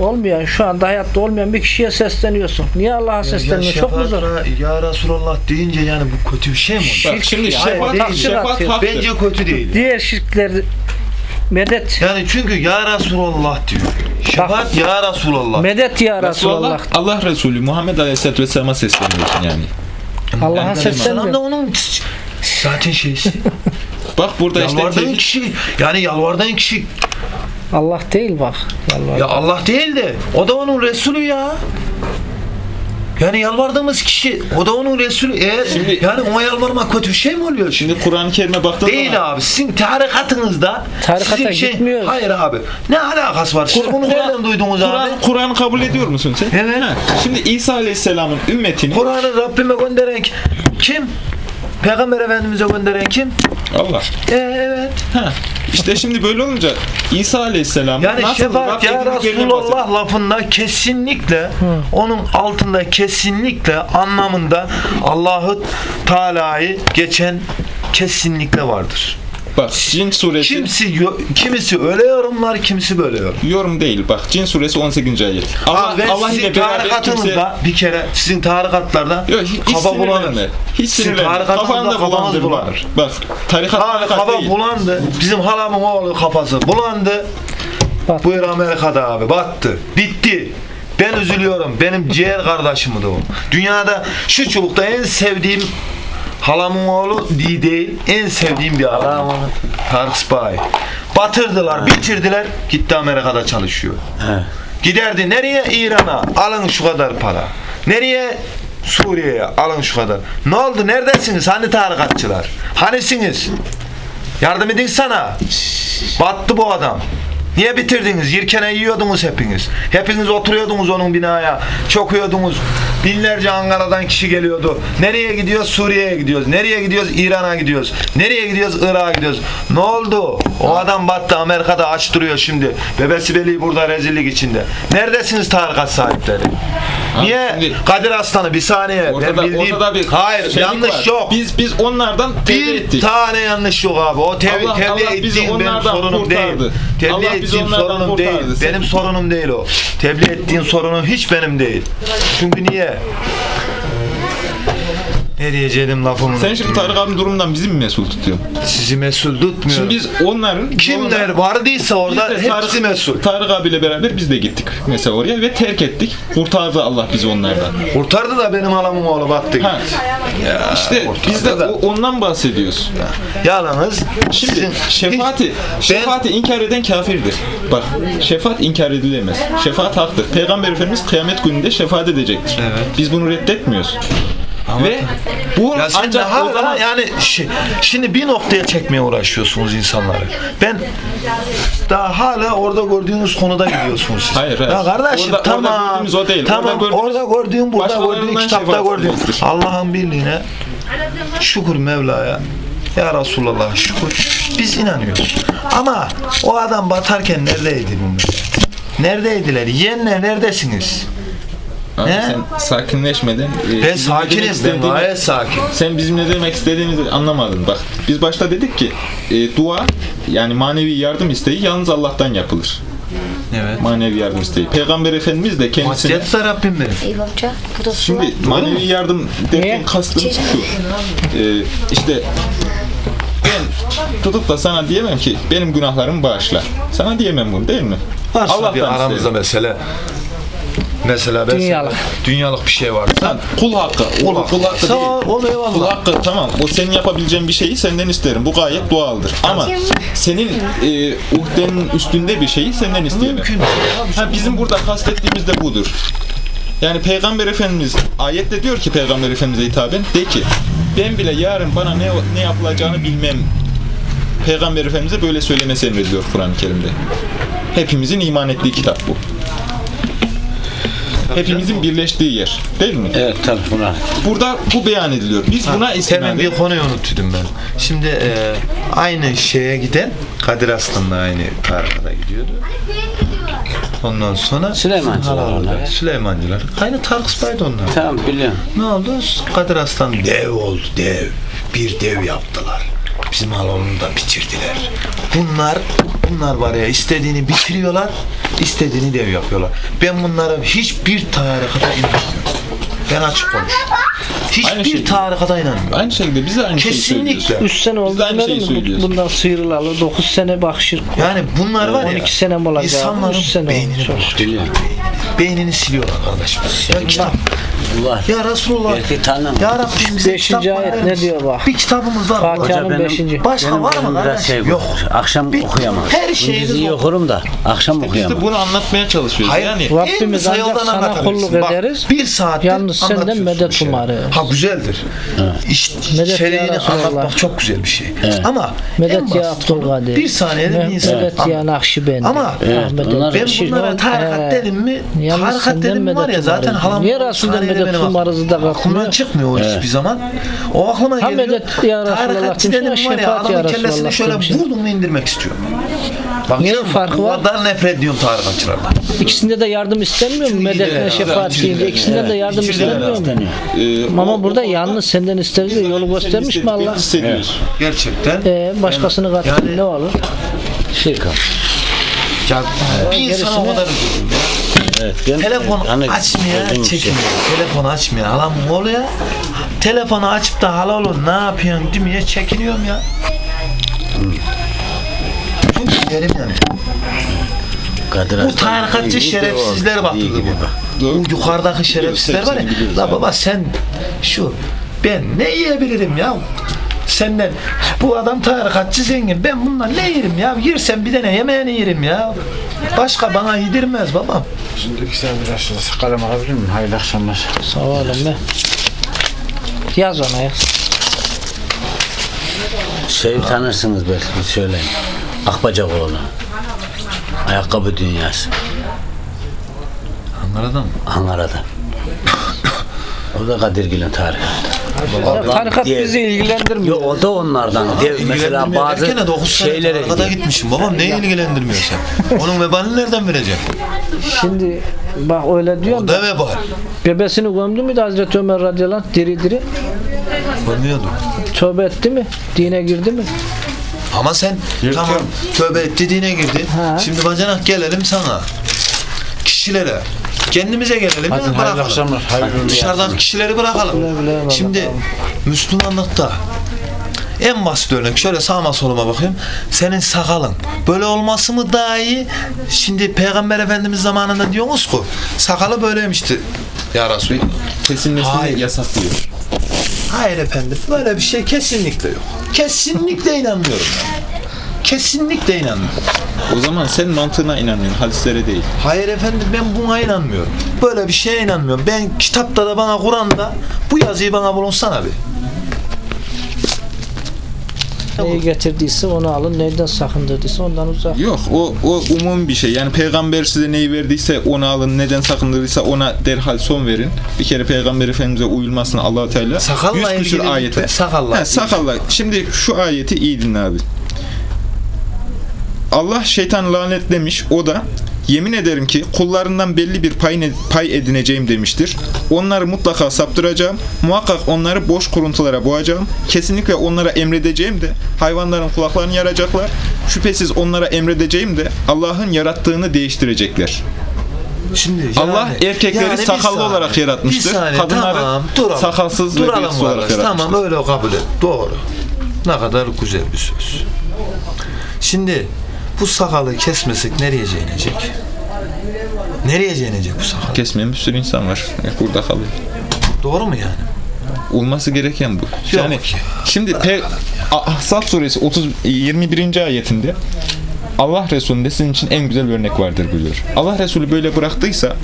Olmayan, şu anda hayatta olmayan bir kişiye sesleniyorsun. Niye Allah'a sesleniyorsun? Çok mu zor? şefaat- Ya Resulullah deyince yani bu kötü bir şey mi? Bak şimdi Hayır, şefaat, şefaat Atıyor. haktır. Bence kötü değil. Diğer şirkler medet, Yani çünkü ya Resulullah diyor. Şefaat ya Resulullah. medet ya Resulullah, Resulallah. Allah Resulü Muhammed Aleyhisselatü Vesselam'a sesleniyorsun yani. Allah'a da seslenmiyor. onun zaten şeysi. Bak burada işte yalvardığın tevhid kişi yani yalvardığın kişi Allah değil bak. Yalvar. ya Allah değil de o da onun Resulü ya. Yani yalvardığımız kişi o da onun Resulü. Eğer Şimdi- yani ona yalvarmak kötü bir şey mi oluyor şimdi? Kur'an-ı Kerim'e baktığın Değil zaman abi. Sizin tarikatınızda Tarikata sizin şey- gitmiyoruz. Hayır abi. Ne alakası var? Siz Kur- bunu Kur'an- nereden duydunuz abi? Kur'an Kur'an kabul ediyor musun sen? Evet. Ha, Şimdi İsa Aleyhisselam'ın ümmetini Kur'an'ı Rabbime gönderen kim? Peygamber Efendimiz'e gönderen kim? Allah. E, evet. Ha. İşte şimdi böyle olunca İsa Aleyhisselam Yani nasıl şefaat ya? Resulullah lafında kesinlikle onun altında kesinlikle anlamında Allah'ı Teala'yı geçen kesinlikle vardır. Bak Cin suresi Kimisi yo- kimisi öyle yorumlar, kimisi böyle yorum. yorum değil. Bak Cin suresi 18. ayet. Allah, Abi ben Allah sizin beraber kimse... tarikatınızda bir kere sizin tarikatlarda Yok hiç, kafa bulanır. Hiç Sizin sinirlenme. tarikatınızda Kafanı da kafanız bulanır. Bak tarikat Abi tarikat kafa değil. bulandı. Bizim halamın oğlu kafası bulandı. Bak. Buyur Amerika'da abi battı. Bitti. Ben üzülüyorum. Benim ciğer kardeşimdi o. Dünyada şu çubukta en sevdiğim halamın oğlu değil, değil en sevdiğim bir adam. Tarık Spy. Batırdılar, bitirdiler. Gitti Amerika'da çalışıyor. He. Giderdi nereye? İran'a. Alın şu kadar para. Nereye? Suriye'ye. Alın şu kadar. Ne oldu? Neredesiniz? Hani tarikatçılar? Hanisiniz? Yardım edin sana. Battı bu adam. Niye bitirdiniz? Yirkene yiyordunuz hepiniz. Hepiniz oturuyordunuz onun binaya. Çokuyordunuz. Binlerce Ankara'dan kişi geliyordu. Nereye gidiyoruz? Suriye'ye gidiyoruz. Nereye gidiyoruz? İran'a gidiyoruz. Nereye gidiyoruz? Irak'a gidiyoruz. Ne oldu? O adam battı. Amerika'da aç duruyor şimdi. Bebesi Veli burada rezillik içinde. Neredesiniz tarikat sahipleri? Niye? şimdi- Kadir Aslan'ı bir saniye. Ortada, ben bildiğim... ortada bir Hayır şeylik yanlış var. yok. Biz biz onlardan Bir ettik. tane yanlış yok abi. O tev Allah- tebliğ Allah ettiğin benim sorunum kurtardı. değil. Tebliğ Allah onlardan sorunum değil. kurtardı. Sen- Benim sorunum değil o. Tebliğ ettiğin sorunum hiç benim değil. Çünkü niye? Ne diyeceğim lafımı Sen şimdi Tarık abinin durumundan bizi mi mesul tutuyorsun? sizi mesul tutmuyorum. Şimdi biz onların Kimler vardıysa orada hepsi mesul. Tarık abiyle beraber biz de gittik mesela oraya ve terk ettik. Kurtardı Allah bizi onlardan. Kurtardı da benim halamın oğlu battı. Ha. işte biz de da. ondan bahsediyoruz. Yalanız. Şimdi sizin- şefaati, Ben- şefaati inkar eden kafirdir. Bak, şefaat inkar edilemez. Şefaat haktır. Peygamber Efendimiz kıyamet gününde şefaat edecektir. Evet. Biz bunu reddetmiyoruz. Ve bu Ya ancak daha o zaman yani şi- şimdi bir noktaya çekmeye uğraşıyorsunuz insanları. Ben daha hala orada gördüğünüz konuda gidiyorsunuz siz. Hayır, hayır. Ya kardeşim Orada- orada tamam. gördüğümüz o değil. Tamam Orada orada gördüğüm burada gördüğüm başkalarından kitapta şefaat gördüğüm. Allah'ın birliğine şükür Mevla'ya. Ya Resulallah şükür. Biz inanıyoruz. Ama o adam batarken neredeydi bu millet? Neredeydiler? Yeğenler neredesiniz? Abi Ne? sen sakinleşmeden e, Ben bizim ne sakinim. demek Ben istediğini- gayet sakin. Sen bizim ne demek istediğimizi anlamadın. Bak biz başta dedik ki e, dua yani manevi yardım isteği yalnız Allah'tan yapılır. Evet. Manevi yardım isteği. Peygamber Efendimiz de kendisine Maddiyatsa Rabbim benim. Amca. Bu da su Şimdi var. manevi yardım derken kastım şu. Ee, işte ben tutup da sana diyemem ki benim günahlarımı bağışla. Sana diyemem bunu değil mi? Varsa bir aramızda mesele mesela mesela Dünyalık. dünyalık bir şey varsa Ha, kul hakkı. Kul O hakkı. Kul hakkı Tamam, değil. o eyvallah. Kul hakkı tamam. O senin yapabileceğin bir şeyi senden isterim. Bu gayet doğaldır. Ama senin e, uhdenin üstünde bir şeyi senden isteyemem. mümkün. Ha, bizim burada kastettiğimiz de budur. Yani Peygamber Efendimiz ayette diyor ki Peygamber Efendimiz'e hitaben de ki ben bile yarın bana ne ne yapılacağını bilmem. Peygamber Efendimiz'e böyle söylemesi emrediliyor Kur'an-ı Kerim'de. Hepimizin iman ettiği kitap bu. Hepimizin birleştiği yer. Değil mi? Evet tabii buna. Burada bu beyan ediliyor. Biz buna Hemen istinaden bir konuyu unuttum ben. Şimdi e, aynı şeye giden Kadir Aslan'la aynı tarikata gidiyordu. Ondan sonra Süleymancılar onlar. Süleymancılar. Aynı Tarık Spay'dı onlar. Tamam biliyorum. Ne oldu? Kadir Aslan dev oldu dev. Bir dev yaptılar. Bizim alanını da bitirdiler. Bunlar bunlar var ya istediğini bitiriyorlar, istediğini dev yapıyorlar. Ben bunlara hiçbir tarikata inanmıyorum. Ben açık konuşuyorum. Hiçbir şey. tarikata inanmıyorum. aynı şekilde biz de aynı şeyi Kesinlikle. söylüyoruz. 3 sene oldu aynı şeyi söylüyoruz. Bundan sıyrılalı 9 sene bakışır. Yani bunlar var ya 12 senem olacak, insanların sene beynini bozuyorlar. Beynini siliyorlar kardeşim. Ya kitap. Var. Ya Resulullah. Belki tanım. Ya Rabbim bize Beşinci kitap ayet ne diyor bak. Bir kitabımız var. Fatiha'nın Hoca benim- beşinci. Başka Benim var mı biraz kardeş? şey Yok. Akşam Bir- okuyamam. her şeyiniz Gündüz iyi var. okurum da akşam Biz okuyamam. de bunu anlatmaya çalışıyoruz. Hayır. Yani Rabbimiz ancak sana kulluk Bak, ederiz. Bir saattir Yalnız senden medet şey. umarız. Ha güzeldir. İş, Medet ya içeriğini Resulallah. anlatmak çok güzel bir şey. Ama Medet ya Abdülkadir. bir saniyede bir insan Medet ya Nakşibendi. Ama Evet, ben Şir- bunlara tarikat dedim mi? Tarikat dedim mi var ya medet zaten halam Niye saniyede medet benim Aklımdan kalkmıyor? çıkmıyor o hiçbir zaman. O aklıma Ha geliyor. medet ya Resulallah Tarikatçı dedim var ya adamın kellesini şöyle demiş. vurdum mu indirmek istiyorum. Bak musun? farkı var? kadar nefret ediyorum tarikatçılardan. İkisinde de yardım istenmiyor mu? Medetine şefaat deyince ikisinden de yardım de istenmiyor mu? Ee, Ama o- burada o- yalnız senden istediği yolu göstermiş mi Allah? Hissediyorsun. Gerçekten. Ee, başkasını Yani- ne olur? Şirk. Ya bir insana o gerisini- kadar üzüldüm ya. Evet. ben- Telefon hani açmaya gördüğüm şey. çekiniyor. Telefon açmaya. Halam oluyor. Telefonu açıp da hala oğlum ne yapıyorsun demeye çekiniyorum ya. Çünkü yerim yani. Kadir Bu tarikatçı şerefsizler batırdı. Bu yukarıdaki şerefsizler var ya. La baba sen şu ben ne yiyebilirim ya? Senden bu adam tarikatçı zengin. Ben bundan ne yerim ya? Yersem bir tane yemeğini yerim ya. Başka bana yedirmez babam. Şimdi iki tane biraz kalem alabilir miyim? Hayırlı akşamlar. Sağ olun be. Yaz ona yaz. Şey tanırsınız belki söyleyin. Akbacakoğlu. Ayakkabı dünyası. Anladın mı? Ankara'da. O da Kadirgil'in tarikatı. Ya, tarikat bizi ilgilendirmiyor. Yok o da onlardan. Dev, mesela İlgilendirmiyor. bazı dokuz sene şeylere gidiyor. gitmişim babam. Ne ilgilendiriyor sen? Onun vebalini nereden vereceksin? Şimdi bak öyle diyorsun O da da vebal. bebesini gömdü mü de Hazreti Ömer radıyallahu anh diri diri Görmüyordu. tövbe etti mi? Dine girdi mi? Ama sen tamam tövbe et dediğine girdin. Ha. Şimdi bacanak gelelim sana. Kişilere. Kendimize gelelim Hadi ya hayırlı bırakalım. akşamlar. Hayırlı Dışarıdaki kişileri bırakalım. Güle eyvallah. Şimdi Müslümanlıkta en basit örnek şöyle sağıma soluma bakayım. Senin sakalın. Böyle olması mı daha iyi? Şimdi Peygamber Efendimiz zamanında diyorsunuz ki sakalı böyleymişti. Ya Resulallah. Kesilmesini Hayır. yasaklıyor. Hayır efendim böyle bir şey kesinlikle yok. Kesinlikle inanmıyorum ben. Kesinlikle inanmıyorum. O zaman sen mantığına inanıyorsun, hadislere değil. Hayır efendim ben buna inanmıyorum. Böyle bir şeye inanmıyorum. Ben kitapta da bana Kur'an'da bu yazıyı bana bulunsana bir. Neyi getirdiyse onu alın. Neyden sakındırdıysa ondan uzak. Yok, o, o umum bir şey. Yani peygamber size neyi verdiyse onu alın, neden sakındırırsa ona derhal son verin. Bir kere peygamber efendimize uyulmasını allah Teala Sakalla yüz küsur ayete. sakalla. He, sakalla. Şimdi şu ayeti iyi dinle abi. Allah şeytan lanetlemiş. O da yemin ederim ki kullarından belli bir pay, pay edineceğim demiştir. Onları mutlaka saptıracağım. Muhakkak onları boş kuruntulara boğacağım. Kesinlikle onlara emredeceğim de hayvanların kulaklarını yaracaklar. Şüphesiz onlara emredeceğim de Allah'ın yarattığını değiştirecekler. Şimdi Allah erkekleri yani sakallı saniye, olarak yaratmıştır. Saniye, Kadınları tamam, duralım. sakalsız ve duralım bıyıksız olarak yaratmıştır. Tamam öyle kabul et. Doğru. Ne kadar güzel bir söz. Şimdi bu sakalı kesmesek nereye ceynecek? Nereye ceynecek bu sakal? Kesmeyen bir sürü insan var. Burada kalıyor. Doğru mu yani? olması gereken bu. Yani ya. şimdi Pe- Ahzab suresi 30 21. ayetinde Allah Resulü'nde sizin için en güzel örnek vardır buyuruyor. Allah Resulü böyle bıraktıysa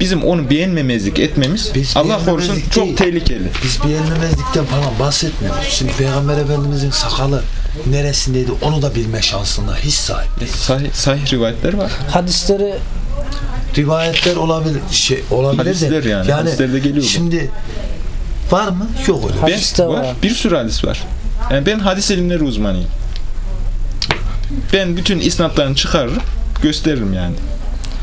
bizim onu beğenmemezlik etmemiz Biz Allah korusun beğenmemezlik çok değil. tehlikeli. Biz beğenmemezlikten falan bahsetmiyoruz. Şimdi Peygamber Efendimizin sakalı neresindeydi onu da bilme şansına hiç sahip. Sahih, sahih rivayetler var. Hadisleri Rivayetler olabilir, şey olabilir Hadisler de. yani, hadislerde geliyor bu. Şimdi var mı? Yok öyle. Ben, var. var. Bir sürü hadis var. Yani ben hadis ilimleri uzmanıyım. Ben bütün isnatlarını çıkarırım, gösteririm yani.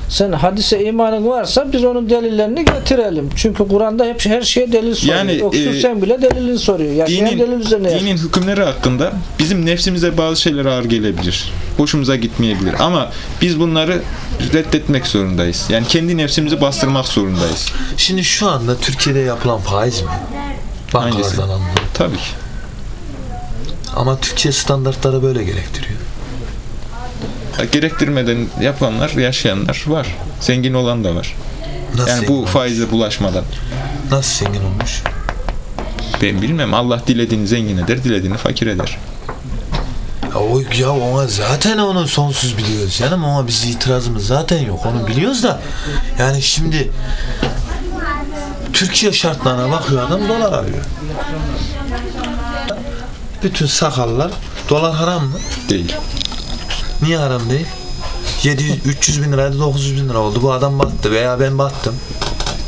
sen hadise imanın varsa biz onun delillerini getirelim. Çünkü Kur'an'da hep her şeye delil soruyor. Yani, Öksürsen e, bile delilini soruyor. Delil dinin, üzerine yaşıyor. dinin hükümleri hakkında bizim nefsimize bazı şeyler ağır gelebilir. Hoşumuza gitmeyebilir. Ama biz bunları reddetmek zorundayız. Yani kendi nefsimizi bastırmak zorundayız. Şimdi şu anda Türkiye'de yapılan faiz mi? Bankalardan alınan. Tabii ki. Ama Türkiye standartları böyle gerektiriyor. Gerektirmeden yapanlar, yaşayanlar var. Zengin olan da var. Nasıl Yani bu olmuş? faize bulaşmadan. Nasıl zengin olmuş? Ben bilmem. Allah dilediğini zengin eder, dilediğini fakir eder. Ya, o, ya ona zaten onu sonsuz biliyoruz canım ama biz itirazımız zaten yok onu biliyoruz da yani şimdi Türkiye şartlarına bakıyor adam dolar arıyor. Bütün sakallar dolar haram mı? Değil. Niye haram değil? 700 300 bin liraydı 900 bin lira oldu. Bu adam battı veya ben battım.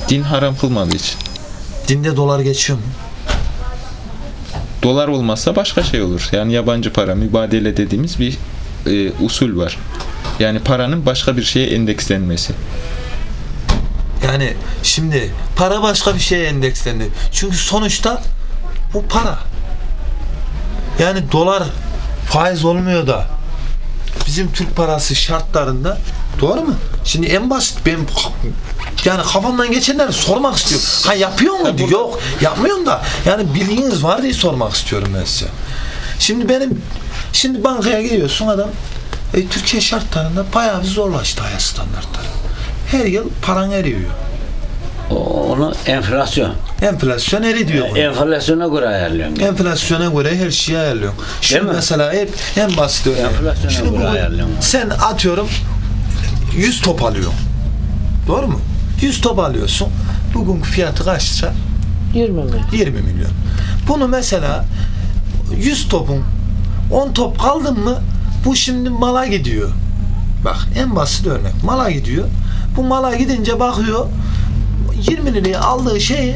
Din haram kılmadığı için. Dinde dolar geçiyor mu? Dolar olmazsa başka şey olur. Yani yabancı para, mübadele dediğimiz bir e, usul var. Yani paranın başka bir şeye endekslenmesi. Yani şimdi para başka bir şeye endekslendi. Çünkü sonuçta bu para. Yani dolar faiz olmuyor da bizim Türk parası şartlarında doğru mu? Şimdi en basit benim yani kafamdan geçenleri sormak istiyorum. Ha yapıyor mu? diyor. Yok yapmıyorum da yani bilginiz var diye sormak istiyorum ben size. Şimdi benim şimdi bankaya gidiyorsun adam e, Türkiye şartlarında bayağı bir zorlaştı hayat standartları. Her yıl paran eriyor. Onu enflasyon. Enflasyon eri diyor. buna. Enflasyona göre ayarlıyorum. Enflasyona göre her şeyi ayarlıyorsun. Şimdi mi? mesela hep en basit örneği. Enflasyona Şimdi göre bu- ayarlıyorum. Sen atıyorum 100 top alıyorsun. Doğru mu? 100 top alıyorsun. Bugünkü fiyatı kaç lira? 20 mi? 20 milyon. Bunu mesela 100 topun 10 top kaldın mı bu şimdi mala gidiyor. Bak en basit örnek. Mala gidiyor. Bu mala gidince bakıyor 20 liraya aldığı şeyi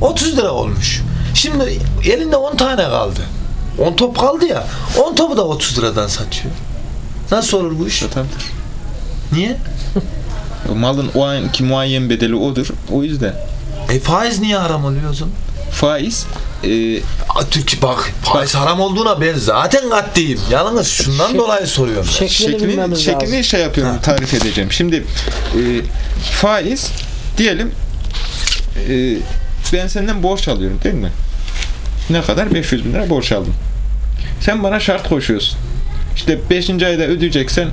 30 lira olmuş. Şimdi elinde 10 tane kaldı. 10 top kaldı ya. 10 topu da 30 liradan satıyor. Nasıl olur bu iş? Satandır. Niye? O malın o anki muayyen bedeli odur. O yüzden E faiz niye haram oluyor o zaman? faiz e, Aa, Türk bak faiz haram olduğuna ben zaten katliyim. Yalnız şundan dolayı soruyorum. Şeklini, şeklini, şeklini şey yapıyorum, tarif edeceğim. Şimdi e, faiz diyelim e, ben senden borç alıyorum değil mi? Ne kadar? 500 bin lira borç aldım. Sen bana şart koşuyorsun. İşte 5. ayda ödeyeceksen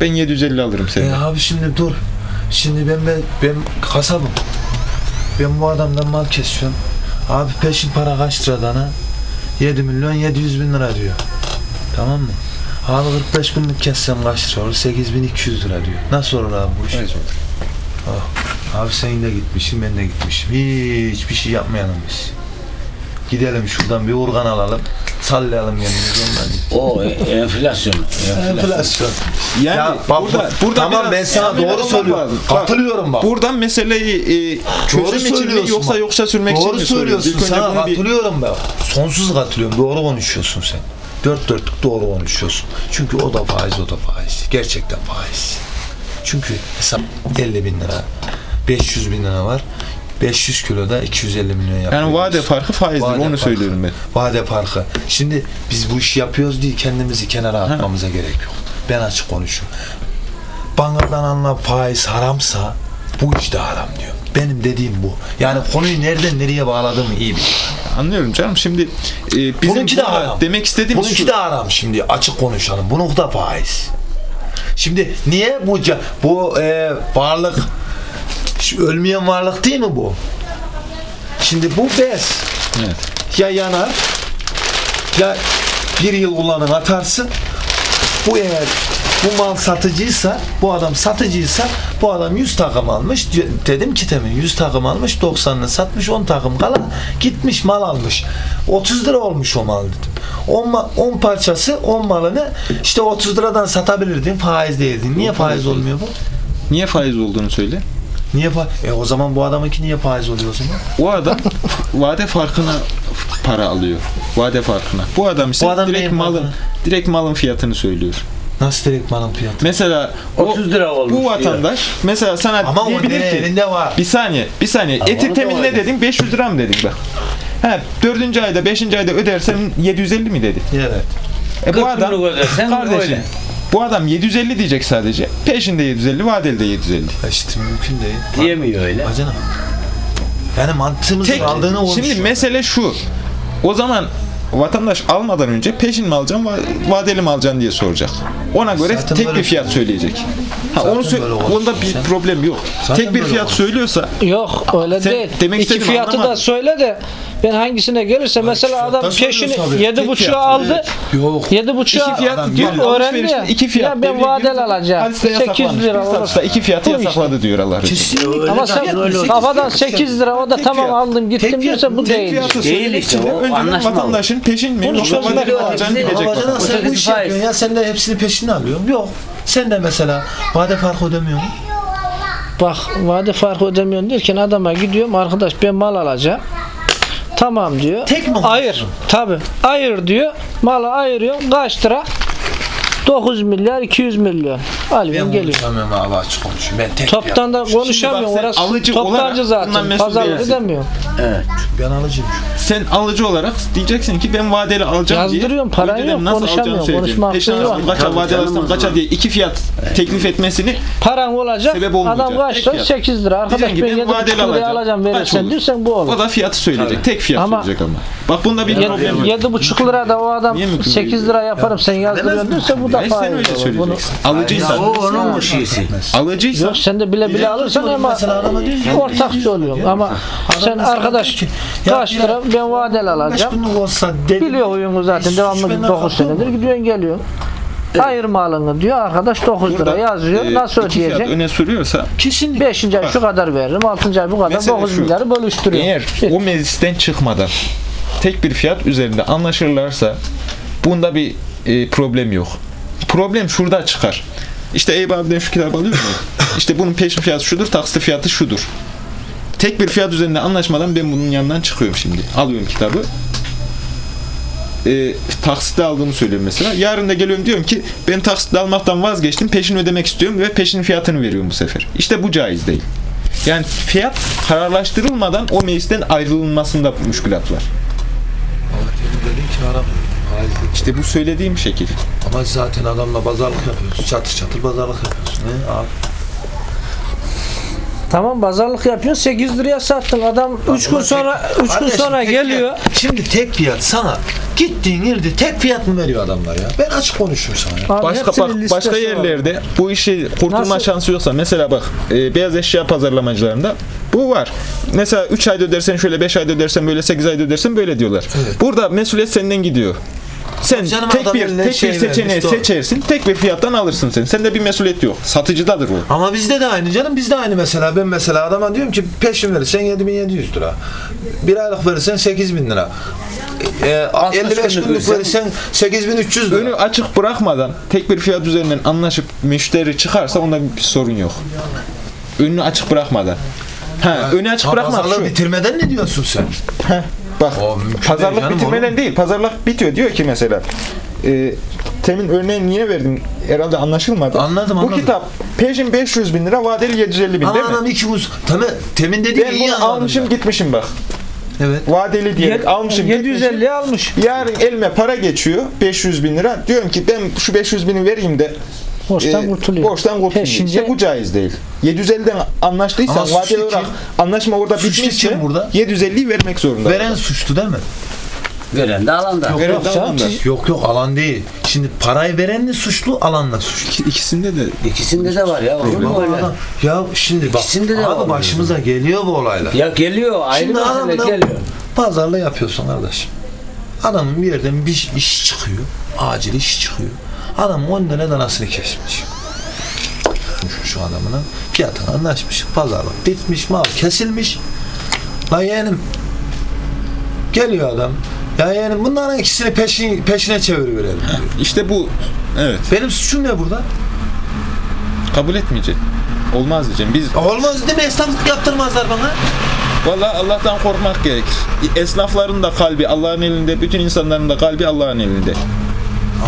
ben 750 alırım E senden. abi şimdi dur. Şimdi ben ben, ben kasabım. Ben bu adamdan mal kesiyorum. Abi peşin para kaç liradan ha? 7 milyon 700 bin lira diyor. Tamam mı? Abi 45 günlük kessem kaç lira olur? 8200 lira diyor. Nasıl olur abi bu iş? Evet. Abi sen de gitmişsin ben de gitmişim. Hiçbir şey yapmayalım biz. Gidelim şuradan bir organ alalım. Sallayalım kendimizi ondan. O e- enflasyon. Enflasyon. Yani Ya bak, burada, burada tamam biraz ben sana doğru söylüyorum. Bak, Katılıyorum bak. Buradan meseleyi e, Doğru çözüm için mi söylüyorsun yoksa bak. yoksa sürmek için Doğru mi soruyorsun? söylüyorsun. İlk önce Sana bunu bir- katılıyorum ben. Sonsuz katılıyorum. Doğru konuşuyorsun sen. Dört dörtlük doğru konuşuyorsun. Çünkü o da faiz o da faiz. Gerçekten faiz. Çünkü hesap 50 bin lira. 500 bin lira var. 500 kiloda 250 milyon yapıyor. Yani vade farkı faizdir Vade onu farkı. söylüyorum ben. Vade farkı. Şimdi biz bu işi yapıyoruz diye kendimizi kenara atmamıza gerek yok. Ben açık konuşuyorum. Bankadan alınan faiz haramsa bu iş de haram diyor. Benim dediğim bu. Yani konuyu nereden nereye bağladığımı iyi bil. Anlıyorum canım. Şimdi e, bizim Bununki de haram. demek istediğimiz Bununki şu. de haram şimdi açık konuşalım. Bunun da faiz. Şimdi niye bu bu e, varlık şu ölmeyen varlık değil mi bu? Şimdi bu bez Evet. ya yanar ya bir yıl kullanım atarsın. Bu eğer bu mal satıcıysa, bu adam satıcıysa bu adam 100 takım almış. Dedim ki temin 100 takım almış, 90'ını satmış, 10 takım kalan gitmiş mal almış. 30 lira olmuş o mal dedim. 10, ma- 10 parçası 10 malını işte 30 liradan satabilirdin faiz değildin. Niye faiz olmuyor bu? Niye faiz olduğunu söyle. Niye fa- E o zaman bu adamınki niye faiz oluyor o zaman? O adam vade farkına para alıyor. Vade farkına. Bu adam ise Bu adam direkt malın farkına? direkt malın fiyatını söylüyor. Nasıl direkt malın fiyatı? Mesela o- 30 lira olmuş bu diyor. vatandaş mesela sana Ama diyebilir ki elinde var. bir saniye bir saniye Ama eti var. dedin 500 lira mı dedin bak. He, dördüncü ayda, beşinci ayda ödersen 750 mi dedi? Evet. E bu 40 adam kardeşim öyle. Bu adam 750 diyecek sadece. Peşinde 750, vadeli de 750. Ya işte mümkün değil. Diyemiyor öyle. Bacana. Yani mantığımızın Tek, aldığını olmuş. şimdi mesele şu. O zaman vatandaş almadan önce peşin mi alacaksın, va- vadeli mi alacaksın diye soracak. Ona göre Zaten tek bir fiyat söyleyecek. Ha, Zaten onu sö- onda bir Sen- problem yok. Zaten tek bir fiyat olur. söylüyorsa Yok öyle Sen değil. demek İki fiyatı da anlamadım. söyle de ben hangisine gelirse mesela fiyattan adam peşini yedi buçuğa aldı. Yok. Yedi buçuğa iki fiyat adam diyor. diyor, öğrendi ya. iki fiyat. Ya ben girdi. alacağım. Hadiste 800 yasaklanmış. lira Bir olur. satışta iki fiyatı yasakladı diyor Allah. Kesinlikle. Ama sen kafadan 8 lira o da tamam aldım gittim diyorsa bu değil. Değil işte, önceden vatandaşın peşin mi mi lazım. alacağını bilecek. Sen bu işi yapıyorsun ya sen de hepsini peşine alıyorsun. Yok. Sen de mesela vade farkı ödemiyor musun? Bak vade farkı ödemiyorsun derken adama gidiyorum arkadaş ben mal alacağım. Tamam diyor. Tek mi Ayır. Tabi. Ayır diyor. Malı ayırıyor. Kaç lira? 9 milyar 200 milyon. Ben geliyor. konuşamıyorum abi açık konuşayım. Ben tek Toptan da konuşamıyorum. sen Orası alıcı olarak toptancı bundan zaten. mesul Pazarlık değilsin. edemiyor. Evet. ben alıcıyım. Sen alıcı olarak diyeceksin ki ben vadeli alacağım diye. Yazdırıyorum, paran önceden yok, nasıl konuşamıyorum, alacağını söyleyeceğim. konuşma Peşin hakkı yok. alırsam kaça, Tabii vadeli canım, alırsam o kaça zaman. diye iki fiyat teklif etmesini Paran olacak. Sebep olmayacak. Adam kaç lira? fiyat. 8 lira. Arkadaş Diyeceksin ben ki ben 7,5 vadeli liraya alacağım. alacağım Kaç verirsen olur? diyorsan bu olur. o da fiyatı söyleyecek. Tek fiyat Ama- söyleyecek ama. Bak bunda bir problem yok. 7,5 lira da o adam Niye mümkün 8 lira yaparım sen yazdırıyorsun diyorsa bu Hayır, sen öyle söyleyeceksin. Alıcıysan. o onun şeysi. Alıcıysan. yok sen de bile bile alırsan ama ortakçı oluyorsun ama sen arkadaş kaç lira ben vadeli 5 alacağım. Biliyor oyunu zaten devamlı benden 9 farklı senedir gidiyorsun geliyorsun. Ayırma alını diyor arkadaş 9 lira yazıyor. e, Nasıl ödeyecek? öne sürüyorsa 5. ay şu kadar veririm, 6. ay bu kadar, Mesele 9 şu, milyarı bölüştürüyor. Eğer o meclisten çıkmadan tek bir fiyat üzerinde anlaşırlarsa bunda bir e, problem yok. Problem şurada çıkar. İşte Eyüp abiden şu kitabı alıyor mu? İşte bunun peşin fiyatı şudur, taksitli fiyatı şudur. Tek bir fiyat üzerinde anlaşmadan ben bunun yanından çıkıyorum şimdi. Alıyorum kitabı. E, taksitle aldığımı söylüyorum mesela. Yarın da geliyorum diyorum ki ben taksitle almaktan vazgeçtim. Peşin ödemek istiyorum ve peşin fiyatını veriyorum bu sefer. İşte bu caiz değil. Yani fiyat kararlaştırılmadan o meclisten ayrılmasında müşkülat var. Ama dedim dedin ki. İşte bu söylediğim şekil. Ama zaten adamla pazarlık yapıyorsun. Çatır çatır pazarlık yapıyorsun. He abi. Tamam pazarlık yapıyorsun 8 liraya sattın adam 3 gün sonra tek- 3 gün Kardeşim, sonra tek geliyor. fiyat- şimdi tek fiyat sana gittiğin yerde tek fiyat mı veriyor adamlar ya? Ben açık konuşuyorum sana ya. Abi Başka hepsinin bak, listesi başka var. yerlerde bu işi kurtulma Nasıl? şansı yoksa mesela bak e, beyaz eşya pazarlamacılarında bu var. Mesela 3 ayda ödersen şöyle 5 ayda ödersen böyle 8 ayda ödersen böyle diyorlar. Burada mesuliyet senden gidiyor. Sen Canım tek bir tek şey bir seçeneği vermiş, doğru. seçersin. Tek bir fiyattan alırsın sen. Sende bir mesuliyet yok. Satıcıdadır o. Ama bizde de aynı canım bizde aynı mesela ben mesela adama diyorum ki peşin verirsen 7700 lira bir aylık verirsen 8000 lira e, 60 55 günlük verirsen- verirsen 8300 lira Önü açık bırakmadan tek bir fiyat üzerinden anlaşıp müşteri çıkarsa onda bir sorun yok. Önünü açık bırakmadan. Ha, önü açık şu. bitirmeden ne diyorsun sen? Bak O pazarlık değil canım bitirmeden oğlum. değil. Pazarlık bitiyor. Diyor ki mesela e, temin örneğini niye verdim? Herhalde anlaşılmadı. Anladım, Bu anladım. kitap peşin 500 bin lira vadeli 750 bin değil mi? İki buz. Tamam temin dediği Ben iyi anladım almışım ben. gitmişim bak. Evet. Vadeli diyerek Yed- almışım 750 almış. Yarın elime para geçiyor 500 bin lira. Diyorum ki ben şu 500 bini vereyim de Borçtan e, kurtuluyor. Borçtan kurtulayım. Peşince- İşte bu caiz değil. 750'den anlaştıysan vadeli olarak anlaşma orada bitmişse kim burada? 750'yi vermek zorunda. Veren suçlu değil mi? Veren de alan da. Veren Yok de canım, alan da. Yok yok alan değil. Şimdi parayı veren mi suçlu, alan da suçlu. İki- İkisinde de İkisinde de var ya. Olur mu öyle? Ya şimdi bak İkisinde de abi var. başımıza geliyor bu olaylar. Ya geliyor. Ayrı Şimdi adamla geliyor. pazarlığı yapıyorsun kardeşim. Adamın bir yerden bir iş çıkıyor. Acil iş çıkıyor. Adam 10 lira danasını kesmiş. Şu, şu adamına fiyatını anlaşmış. Pazarlık bitmiş. Mal kesilmiş. Lan yeğenim geliyor adam. Ya yeğenim bunların ikisini peşin, peşine çeviriverelim. diyor. işte bu evet Benim suçum ne burada? kabul etmeyecek. Olmaz diyeceğim. Biz Olmaz değil mi? Esnaflık yaptırmazlar bana. Vallahi Allah'tan korkmak gerekir. Esnafların da kalbi Allah'ın elinde, bütün insanların da kalbi Allah'ın elinde.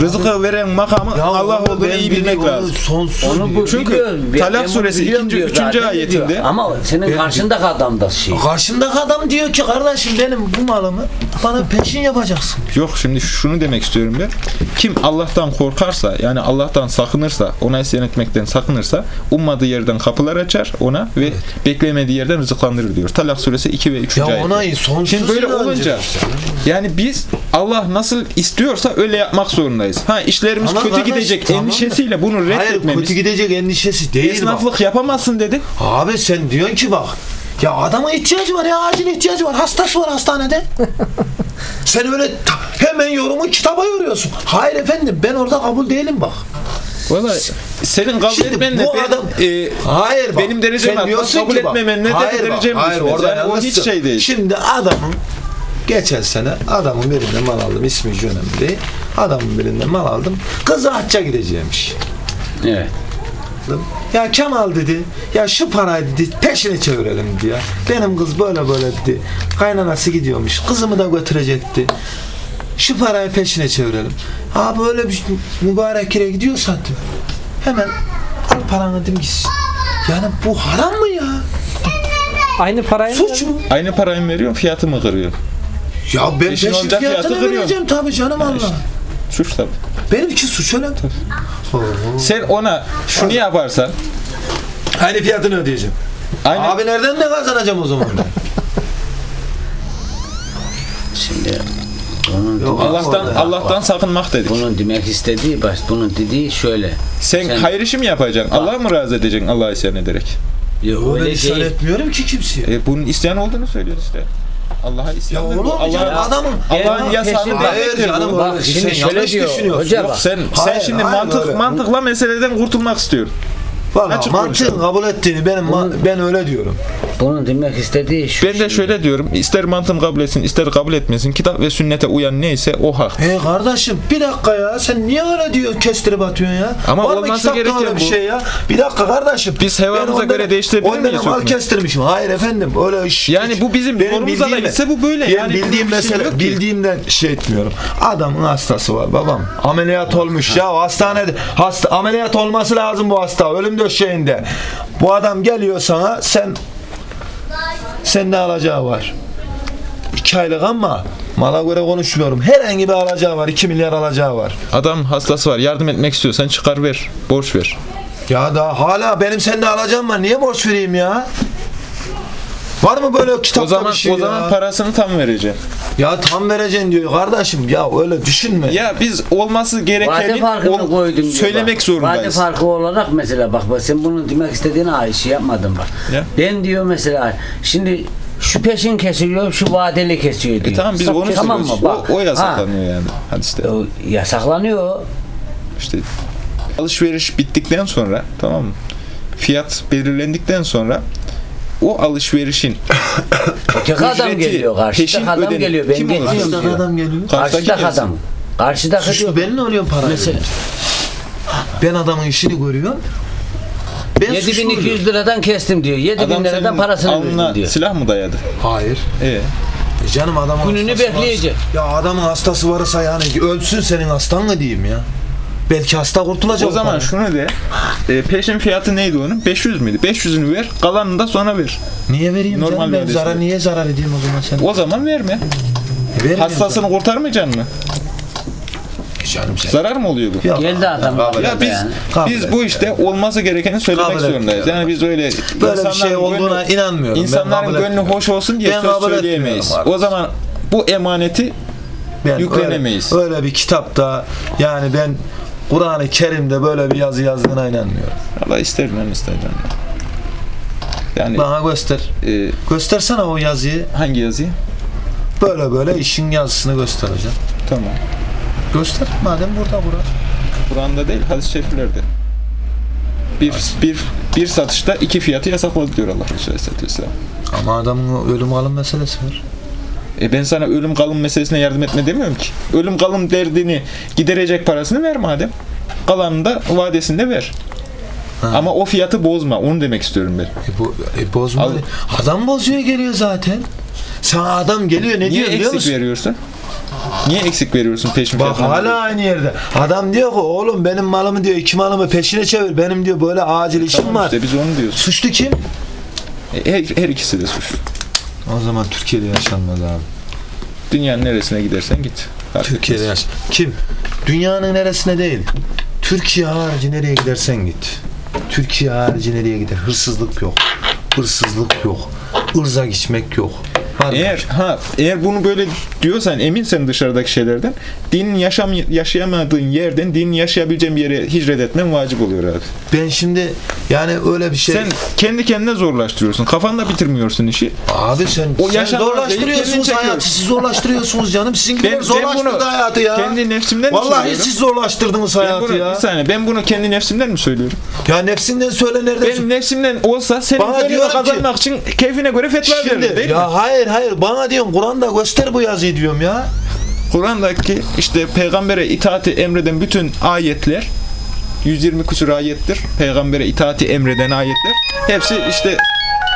Rızkı veren makamı Allah onu olduğunu ben iyi bilmek biliyorum, lazım. Sonsuz Onu bu diyor. Çünkü biliyorum. Ben- Talak ben bunu suresi biliyorum ikinci- diyor üçüncü zaten ayetinde- diyor. Ama senin karşındaki adam da şey. Karşımdaki adam diyor ki kardeşim benim bu malımı bana peşin yapacaksın. Yok şimdi şunu demek istiyorum ben. Kim Allah'tan korkarsa yani Allah'tan sakınırsa, ona isyan etmekten sakınırsa ummadığı yerden kapılar açar ona ve beklemediği yerden rızıklandırır diyor. Talak suresi 2 ve 3. Ya ayet. ona sonsuz Şimdi böyle inancı olunca yani biz Allah nasıl istiyorsa öyle yapmak zorundayız. Ha işlerimiz Ama kötü kardeş, gidecek tamam endişesiyle bunu Hayır reddetmemiz. kötü gidecek endişesi değil bak. Esnaflık yapamazsın dedi. Abi sen diyorsun ki bak ya adama ihtiyacı var ya acil ihtiyacı var hastası var hastanede. sen öyle hemen yorumu kitaba yoruyorsun. Hayır efendim ben orada kabul değilim bak. Valla senin kabul Şimdi etmenle bu ben adam- e, Hayır bak. benim derecem sen artmaz. diyorsun Kabul bak, etmemenle de hayır bak, derecem Hayır orada Yani o hiç şey değil. Şimdi adamın geçen sene adamın birinden mal aldım. ismi hiç önemli değil. Adamın birinden mal aldım. Kızı hacca gideceğimiş. Evet. Ya Kemal dedi, ya şu parayı dedi peşine çevirelim dedi ya. Benim kız böyle böyle dedi. Kaynanası gidiyormuş, kızımı da götürecekti. Şu parayı peşine çevirelim. Abi öyle bir mübarek yere gidiyorsan diyor. Hemen al paranı dim gitsin. Yani bu haram mı ya? Aynı parayı mı? Suç mu? Aynı parayı mı veriyor, fiyatı mı kırıyor? Ya ben İşin peşin olacak fiyatını fiyatı kırıyor. vereceğim tabii canım Allah. işte. Suç tabii. Benimki suç öyle. Sen ona şunu yaparsan, Aynı fiyatını ödeyeceğim. aynı Abi nereden ne kazanacağım o zaman ben? Şimdi Yok, Allah'tan orada- Allah'tan sakınmak dedik. bunun demek istediği baş, bunun dediği şöyle. Sen, Sen- hayır işi mi yapacaksın? Allah'a mı razı edeceksin Allah'a isyan ederek? Yok, Öyle öyle isyan etmiyorum ki kimseye. E, bunun isyan olduğunu söylüyoruz işte. Allah'a Ya isyan. olur mu canım Allah, adamın Allah'ın Ya, yasağını demek Hayır bu. canım Bak, şimdi Sen şöyle diyor, düşünüyorsun. hoca bak. sen Hayır, sen şimdi hayır, mantık öyle. mantıkla meseleden kurtulmak istiyorsun. Valla mantığın kabul ettiğini benim ben öyle diyorum. Bunun demek istediği şu. Ben de şimdi. şöyle diyorum. ister mantığım kabul etsin, ister kabul etmesin. Kitap ve sünnete uyan neyse o hak. He kardeşim bir dakika ya sen niye öyle diyorsun kestirip atıyorsun ya? Ama Var mı olması kitapta gereken öyle bir bu. şey ya? Bir dakika kardeşim. Biz hevamıza göre değiştirebilir ondan miyiz mal hükmü? kestirmişim. Hayır efendim öyle iş. Yani bu bizim Benim zorumuza da bildiğim- gitse bu böyle. Yani bildiğim bir şey mesele yok ki. bildiğimden şey etmiyorum. Adamın hastası var babam. Ameliyat olmuş ya hastanede hasta ameliyat olması lazım bu hasta ölüm döşeğinde. Bu adam geliyor sana sen sen ne alacağı var? 2 aylık ama mala göre konuşmuyorum. Herhangi bir alacağı var. 2 milyar alacağı var. Adam hastası var. Yardım etmek istiyorsan çıkar ver. Borç ver. Ya da hala benim sende alacağım var. Niye borç vereyim ya? Var mı böyle kitapta O zaman bir şey o ya? zaman parasını tam vereceksin. Ya tam vereceksin diyor kardeşim. Ya öyle düşünme. Ya biz olması Vade gerekeni farkını ol- diyor söylemek bak. zorundayız. Vade farkı olarak mesela bak, bak sen bunun demek istediğini ay şey yapmadın bak. Ya. Ben diyor mesela şimdi şu peşin kesiliyor, şu vadeli kesiyor diyor. E tamam biz Sap- onu tamam mı? Bak. O, o yasaklanıyor yani hadiste. Ha, o yasaklanıyor. İşte alışveriş bittikten sonra tamam mı? Fiyat belirlendikten sonra o alışverişin Öteki adam geliyor. peşin Karşıdaki adam ödenir. geliyor. Ben Kim geçiyorum Karşıdaki diyor. adam geliyor. Karşıdaki Karşıdaki gelsin. adam. Karşıdaki Suçlu diyor. ben ne alıyorum parayı? Mesela Ben adamın işini görüyorum. Ben 7200 liradan kestim diyor. 7000 adam liradan senin parasını alnına verdim diyor. silah mı dayadı? Hayır. E, E canım adamın Gününü hastası bekleyecek. varsa- Ya adamın hastası varsa yani ölsün senin hastan mı diyeyim ya? Belki hasta kurtulacak. o zaman para. şunu de e, peşin fiyatı neydi onun? 500 müydü? 500'ünü ver, kalanını da sonra ver. Niye vereyim Normal canım ben zarar niye zarar edeyim o zaman sen? O zaman verme. Vermeyeyim Hastasını kurtarmayacaksın mı? zaten. Canım sen. Zarar mı oluyor bu? Yok. Geldi adam. Kabul Ya biz yani. Biz bu işte olması gerekeni söylemek Kabul zorundayız. ya. Yani biz öyle Böyle bir şey olduğuna gönlü- inanmıyorum. İnsanların gönlü etmiyorum. hoş olsun diye Ben söz söyleyemeyiz. O zaman bu emaneti Ben Yüklenemeyiz. Öyle, öyle bir kitapta yani ben Kur'an-ı Kerim'de böyle bir yazı yazdığına inanmıyorum. Allah ister ben ister ben. Yani Bana göster. e, Göstersene o yazıyı. hangi yazıyı? Böyle böyle işin yazısını göstereceğim. Tamam. Göster. Madem burada bura. Kur'an'da değil, hadis-i şeriflerde. Bir, bir, bir satışta iki fiyatı yasakladı diyor Allah Resulü Aleyhisselatü Vesselam. Ama adamın ölüm alım meselesi var. E ben sana ölüm kalım meselesine yardım etme demiyorum ki. Ölüm kalım derdini giderecek parasını ver madem. Kalanını da vadesinde ver. Ha. Ama o fiyatı bozma. Onu demek istiyorum ben. E, bu, e, bozma. Al. Adam bozuyor geliyor zaten. Sana adam geliyor ne Niye diyor biliyor eksik musun? veriyorsun? Niye eksik veriyorsun peşin Bak hala aynı yerde. Adam diyor ki oğlum benim malımı diyor iki malımı peşine çevir. Benim diyor böyle acil işim Tamam var. işte biz onu diyoruz. Suçlu kim? E, Her, her ikisi de suçlu. O zaman Türkiye'de yaşanmaz abi. Dünyanın neresine gidersen git. Fark Türkiye'de etmez. yaş. Kim? Dünyanın neresine değil. Türkiye harici nereye gidersen git. Türkiye harici nereye gider? Hırsızlık yok. Hırsızlık yok. ırza geçmek yok. Var? Eğer ha eğer bunu böyle diyorsan eminsen dışarıdaki şeylerden dinin yaşam yaşayamadığın yerden dinin yaşayabileceğin bir yere hicret etmen vacip oluyor abi. ben şimdi yani öyle bir şey. Sen kendi kendine zorlaştırıyorsun. Kafanla bitirmiyorsun işi. Abi sen, O sen zorlaştırıyorsunuz hayatı. Siz zorlaştırıyorsunuz canım. Sizin Ben, gibi ben zorlaştırdı hayatı ya. kendi nefsimden mi Vallahi söylüyorum? siz zorlaştırdınız ben hayatı bunu, ya. bir saniye ben bunu kendi nefsimden mi söylüyorum? Ya nefsinden söyle nereden Benim nefsimden olsa senin Bana gönlünü diyorum ki- kazanmak için keyfine göre fetva Şimdi değil mi? ya hayır hayır bana diyorsun Kur'an'da göster bu yazıyı diyorum ya. Kur'an'daki işte peygambere itaati emreden bütün ayetler 120 küsur ayettir. Peygambere itaati emreden ayetler. Hepsi işte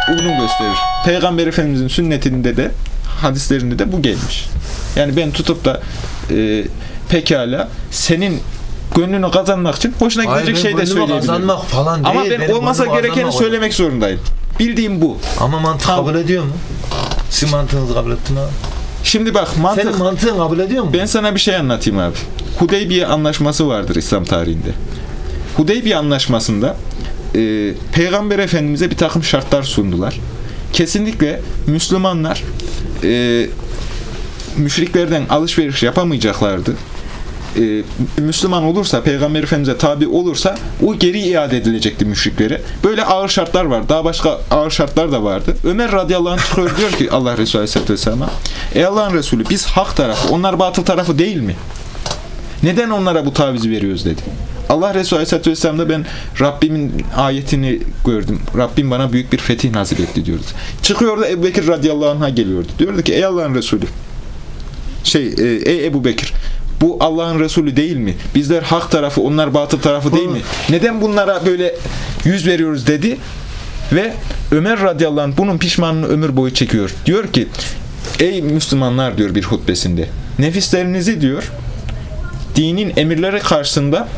bunu gösterir. Peygamber Efendimizin sünnetinde de hadislerinde de bu gelmiş. Yani ben tutup da e, pekala senin gönlünü kazanmak için hoşuna gidecek ben şey de söyleyebilirim. kazanmak falan Ama değil, ben benim olmasa gerekeni söylemek zorundayım. Bildiğim bu. Ama mantık kabul ediyor mu? Sizin mantığınızı kabul ettin abi. Şimdi bak mantık Senin mantığın kabul ediyor mu? Ben sana bir şey anlatayım abi. Hudeybiye anlaşması vardır İslam tarihinde. Hudeybiye anlaşmasında e, Peygamber Efendimiz'e bir takım şartlar sundular. Kesinlikle Müslümanlar e, müşriklerden alışveriş yapamayacaklardı. E, Müslüman olursa, Peygamber Efendimiz'e tabi olursa o geri iade edilecekti müşriklere. Böyle ağır şartlar var. Daha başka ağır şartlar da vardı. Ömer radıyallahu anh çıkıyor diyor ki Allah Resulü aleyhisselatü vesselam'a Ey Allah'ın Resulü biz hak tarafı, onlar batıl tarafı değil mi? Neden onlara bu tavizi veriyoruz dedi. Allah Resulü Aleyhisselatü Vesselam'da ben Rabbimin ayetini gördüm. Rabbim bana büyük bir fetih nasip etti diyordu. Çıkıyordu Ebu Bekir radıyallahu anh'a geliyordu. Diyordu ki ey Allah'ın Resulü şey e, ey Ebu Bekir bu Allah'ın Resulü değil mi? Bizler hak tarafı, onlar batıl tarafı değil mi? Neden bunlara böyle yüz veriyoruz dedi ve Ömer radıyallahu anh bunun pişmanlığını ömür boyu çekiyor. Diyor ki ey Müslümanlar diyor bir hutbesinde nefislerinizi diyor dinin emirleri karşısında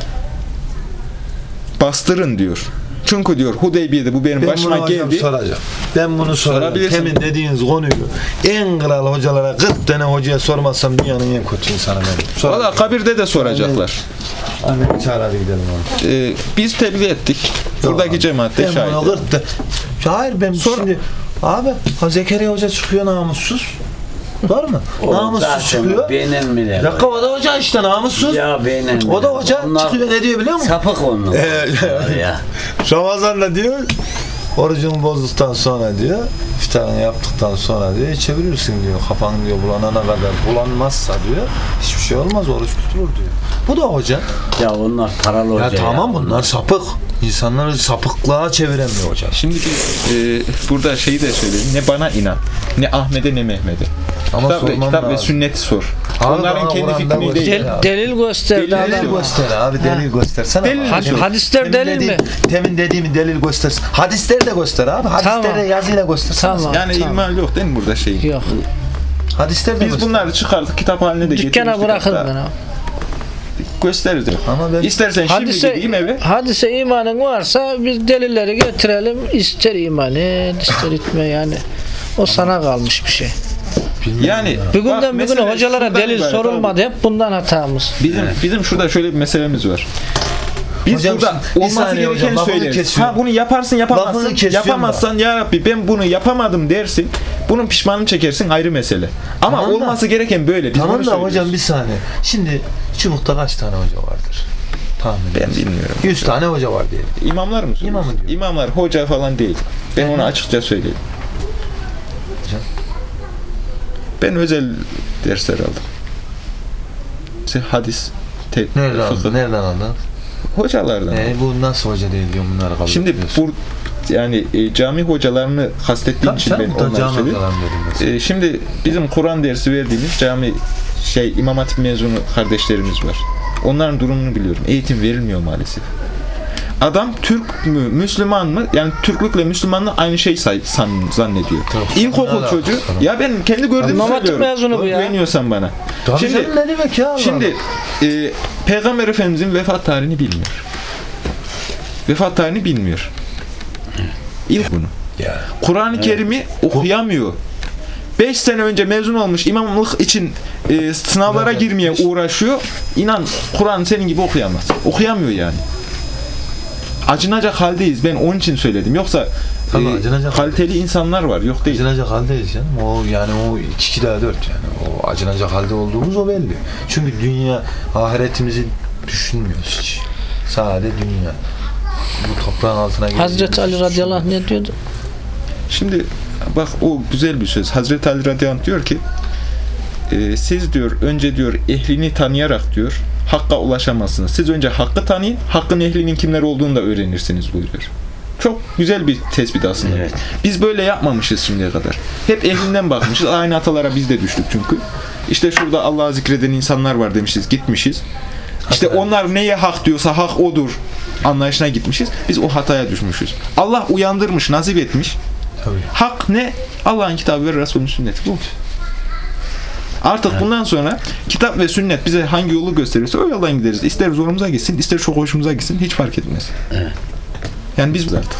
bastırın diyor. Çünkü diyor Hudeybiye'de bu benim Ben başıma bunu geldi. soracağım. Ben bunu soracağım. Temin dediğiniz konuyu en kral hocalara 40 tane hocaya sormazsam dünyanın en kötü insanı benim. Valla kabirde de soracaklar. Anne çağır hadi gidelim abi. Ee, biz tebliğ ettik. Buradaki cemaatte Ben bunu şahit. 40 de. Hayır ben Sor- şimdi abi Zekeriya Hoca çıkıyor namussuz. Var mı? O namussuz zaten çıkıyor. Beğenilmiyor. Bir dakika o da hoca işte namussuz. Ya beğenilmiyor. O da hoca Onlar çıkıyor ne diyor biliyor musun? Sapık onlar. Ee, ya. Ramazan'da diyor orucunu bozduktan sonra diyor iftarını yaptıktan sonra diyor içebilirsin diyor kafan diyor bulanana kadar bulanmazsa diyor hiçbir şey olmaz oruç tutulur diyor. Bu da hoca. Ya onlar paralı hoca Ya tamam bunlar sapık. İnsanları sapıklığa çeviren bir hoca. Şimdi biz e, burada şeyi de söyleyeyim. Ne bana inan, ne Ahmet'e ne Mehmet'e. Ama Kitap, ve, sormam kitap ve sünneti sor. Abi Onların kendi fikrini değil. Del- Ya. delil gösterdi Delil. Delil göster abi delil göster. Sana Delil sor. Hadisler delil mi? dediğim- Temin dediğimi delil göstersin. Hadisleri de göster abi. Hadisleri Tamam. de yazıyla göster. Tamam. Yani tamam. ilmal yok değil mi burada şeyin? Yok. Hadisleri de Biz göster. bunları çıkardık kitap haline de Dükkana getirmiştik bırakırım hatta. ben abi. Gösteririz. Ama ben İstersen şimdi Hadise, gideyim eve. hadise imanın varsa biz delilleri getirelim. İster iman et, ister etme yani. O sana kalmış bir şey. Yani bak, Bugünden bugüne hocalara delil sorulmadı. Hep bundan hatamız. Bizim bizim şurada şöyle bir meselemiz var. Biz Hocam burada şimdi- olması gerekeni hocam, söyleriz. Ha bunu yaparsın yapamazsın. Yapamazsan ya Rabbi ben bunu yapamadım dersin. Bunun pişmanını çekersin ayrı mesele. Ama Tamam da- olması gereken böyle. Biz Tamam da söylüyoruz. hocam bir saniye. Şimdi Çubuk'ta kaç tane hoca vardır? Tahmin ben bilmiyorum. 100 tane hoca var diyelim. İmamlar mı? İmamı diyor. İmamlar hoca falan değil. Ben onu açıkça söyleyeyim. Hocam? Ben özel dersler aldım. Hadis, te, Nereden fıkıh. aldın? Nereden aldın? Hocalardan. E, bu nasıl hoca değil diyor bunları kabul Şimdi bu yani e, cami hocalarını kastettiğim için ben onları mesela. E, şimdi bizim Kur'an dersi verdiğimiz cami şey İmam Hatip mezunu kardeşlerimiz var. Onların durumunu biliyorum. Eğitim verilmiyor maalesef. Adam Türk mü, Müslüman mı? Yani Türklükle Müslümanlık aynı şey say, san, zannediyor. Ne İlkokul çocuğu. Ya ben kendi gördüğümü söylüyorum. mezunu bu ya. Güveniyorsan bana. Tabii şimdi ne demek ya şimdi e, Peygamber Efendimizin vefat tarihini bilmiyor. Vefat tarihini bilmiyor. İlk bunu. Kur'an-ı Kerim'i okuyamıyor. 5 sene önce mezun olmuş imamlık için e, sınavlara girmeye uğraşıyor. İnan Kur'an senin gibi okuyamaz. Okuyamıyor yani. Acınacak haldeyiz. Ben onun için söyledim. Yoksa Tabii, e, acınacak kaliteli insanlar var. Yok değil. Acınacak haldeyiz canım. O yani o 2 kilo 4 yani. O acınacak halde olduğumuz o belli. Çünkü dünya ahiretimizi düşünmüyoruz hiç. Sadece dünya. Bu toprağın altına girdiğimiz Hazreti Ali radıyallahu anh ne diyordu? Şimdi bak o güzel bir söz. Hazreti Ali radıyallahu anh diyor ki e, siz diyor önce diyor ehlini tanıyarak diyor hakka ulaşamazsınız. Siz önce hakkı tanıyın, hakkın ehlinin kimler olduğunu da öğrenirsiniz buyuruyor. Çok güzel bir tespit aslında. Evet. Biz böyle yapmamışız şimdiye kadar. Hep ehlinden bakmışız. Aynı hatalara biz de düştük çünkü. İşte şurada Allah'ı zikreden insanlar var demişiz, gitmişiz. İşte onlar neye hak diyorsa hak odur anlayışına gitmişiz. Biz o hataya düşmüşüz. Allah uyandırmış, nasip etmiş. Tabii. Hak ne? Allah'ın kitabı ve Resulünün sünneti. Bu. Artık bundan sonra kitap ve sünnet bize hangi yolu gösterirse o yoldan gideriz. İster zorumuza gitsin, ister çok hoşumuza gitsin hiç fark etmez. Yani biz artık.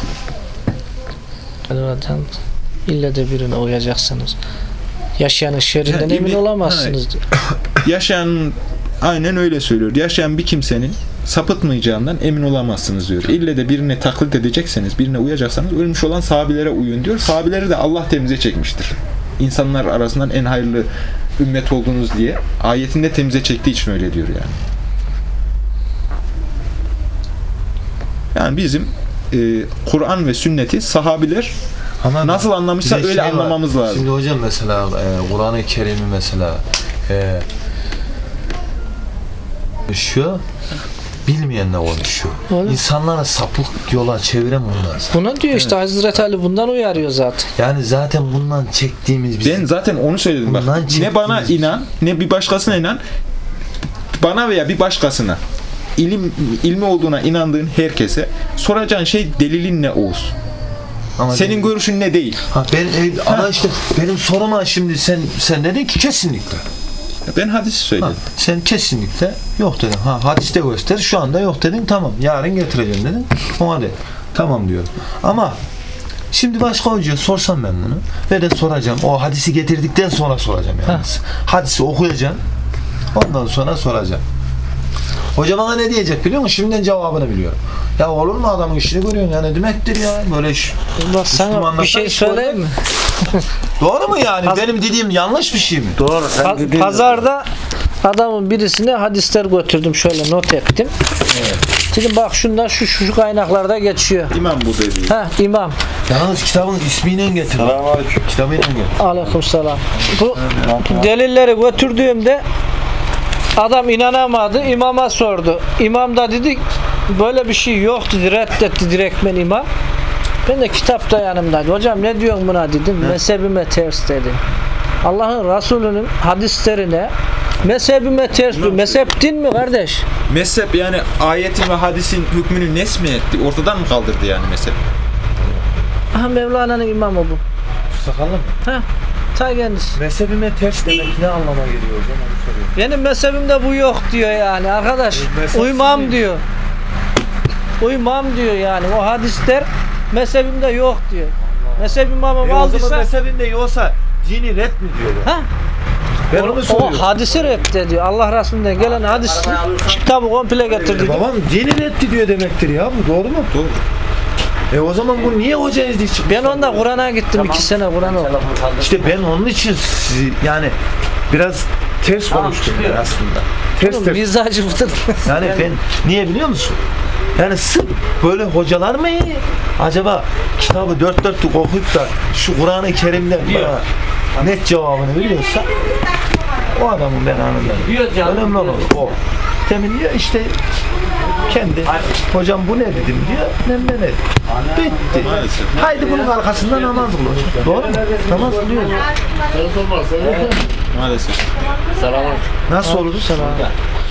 Zaten ille de birine uyacaksınız. Yaşayanın şerrinden Ya, emin imi- olamazsınız. diyor. Yaşayan aynen öyle söylüyor. Yaşayan bir kimsenin sapıtmayacağından emin olamazsınız diyor. İlle de birine taklit edecekseniz, birine uyacaksanız ölmüş olan sahabilere uyun diyor. Sahabileri de Allah temize çekmiştir. İnsanlar arasından en hayırlı ümmet oldunuz diye ayetinde temize çektiği için öyle diyor yani. Yani bizim e, Kur'an ve sünneti sahabiler Ama nasıl anlamışsa öyle şey var. anlamamız lazım. Şimdi hocam mesela e, Kur'an-ı Kerim'i mesela e, şu bilmeyenle konuşuyor. Öyle. İnsanlara sapık yola çeviren bunlar. Buna diyor işte Hazreti Ali bundan uyarıyor zaten. Yani zaten bundan çektiğimiz bizim Ben zaten onu söyledim bak. Bundan Ne bana inan, ne bir başkasına inan. Bana veya bir başkasına ilim ilmi olduğuna inandığın herkese soracağın şey delilin ne olsun. Ama Senin görüşün ne değil. ha, ben e, ama işte benim soruma şimdi sen sen dedin ki kesinlikle. Ben hadisi Ha, söyledim. sen kesinlikle yok dedin. Ha hadiste göster. Şu anda yok dedin. Tamam. Yarın getireceğim dedin. Ona de. Tamam diyorum. Ama şimdi başka hocaya sorsam ben bunu ve de soracağım. O hadisi getirdikten sonra soracağım yalnız. Hadisi okuyacağım. Ondan sonra soracağım. Hoca bana ne diyecek biliyor musun? Şimdiden cevabını biliyorum. Ya olur mu adamın işini görüyorsun ya ne demektir ya böyle iş. Bak sana bir şey söyleyeyim mi? Doğru mu yani? Benim dediğim yanlış bir şey mi? Doğru. Sen Pa- Pazarda adamın birisine hadisler götürdüm şöyle not ettim. Dedim bak şunlar şu şu, şu kaynaklarda geçiyor. İmam bu dedi. Ha imam. Yalnız kitabın ismiyle getir. Kitabıyla getir. Aleykümselam. Bu delilleri götürdüğümde adam inanamadı. imama sordu. İmam da dedi böyle bir şey yok dedi. Reddetti direktmen imam. Ben de kitapta yanımdaydı. Hocam ne diyorsun buna dedim. Mezhebime ters dedi. Allah'ın Resulü'nün hadislerine mezhebime ters diyor. Mezhep din mi kardeş? Mezhep yani ayetin ve hadisin hükmünü nes mi etti? Ortadan mı kaldırdı yani mezhep? Aha Mevlana'nın imamı bu. Sakalım. Ha, ta kendisi. Mezhebime ters demek ne anlama geliyor hocam onu soruyorum. Benim mezhebimde bu yok diyor yani arkadaş. Mezhep Uymam değil. diyor. Uymam diyor yani. O hadisler mezhebimde yok diyor. Mezhep imamı E o zaman aldıysa mezhebinde yoksa dini red mi diyorlar? Ha? Ben onu o soruyorum. hadisi reddediyor. Allah Resulü'nden gelen hadis kitabı komple getirdi. E babam dini reddi diyor demektir ya bu doğru mu? Doğru. E o zaman bu niye hoca ezdi çıktı? Ben onda Kur'an'a gittim iki sene Kur'an okudum. İşte ben onun için sizi yani biraz ters konuştum ben aslında. Ters Oğlum, ters. Mizacı mıdır? Yani ben niye biliyor musun? Yani sırf böyle hocalar mı? Acaba kitabı dört dörtlük okuyup da şu Kur'an-ı Kerim'den bana net cevabını veriyorsa o adamın ben anlarım. Önemli olan o. Demin diyor işte kendi hocam bu ne dedim diyor. Ne ne ne. Bitti. Haydi bunun arkasında namaz kılıyor. Doğru mu? Namaz kılıyor. Maalesef. Nasıl olur?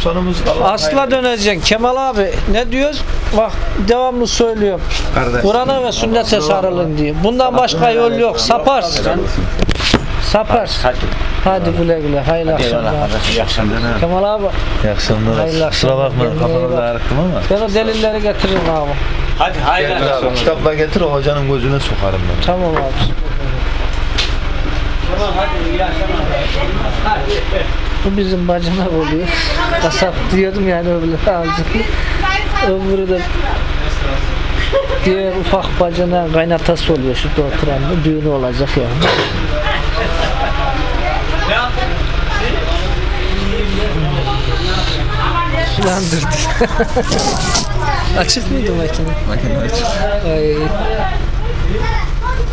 Sonumuz Allah Asla döneceksin. Kemal abi ne diyoruz? Bak devamlı söylüyorum. Kardeş. Kur'an'a ve sünnete sarılın diyor. Bundan başka yol yok. Saparsın. Saparsın. Hadi. Hadi güle güle. Hayırlı Eyvallah akşamlar. İyi akşamlar. Kemal abi İyi akşamlar. Hayırlı Kusura akşamlar. bakma Kendine iyi kafanızı bak. ağrıttım ama. ben o delilleri getiririm abi. Hadi hayırlı akşamlar. Kitapla getir o hocanın gözüne sokarım ben. Tamam abi. Tamam hadi iyi akşamlar. Bu bizim bacanak oluyor. Kasap diyordum yani öbürleri alacak. Öbürü de diğer ufak bacana kaynatası oluyor şurada oturan düğünü olacak yani. Sulandırdı. Açık mıydı makine? Makine açık. Ay.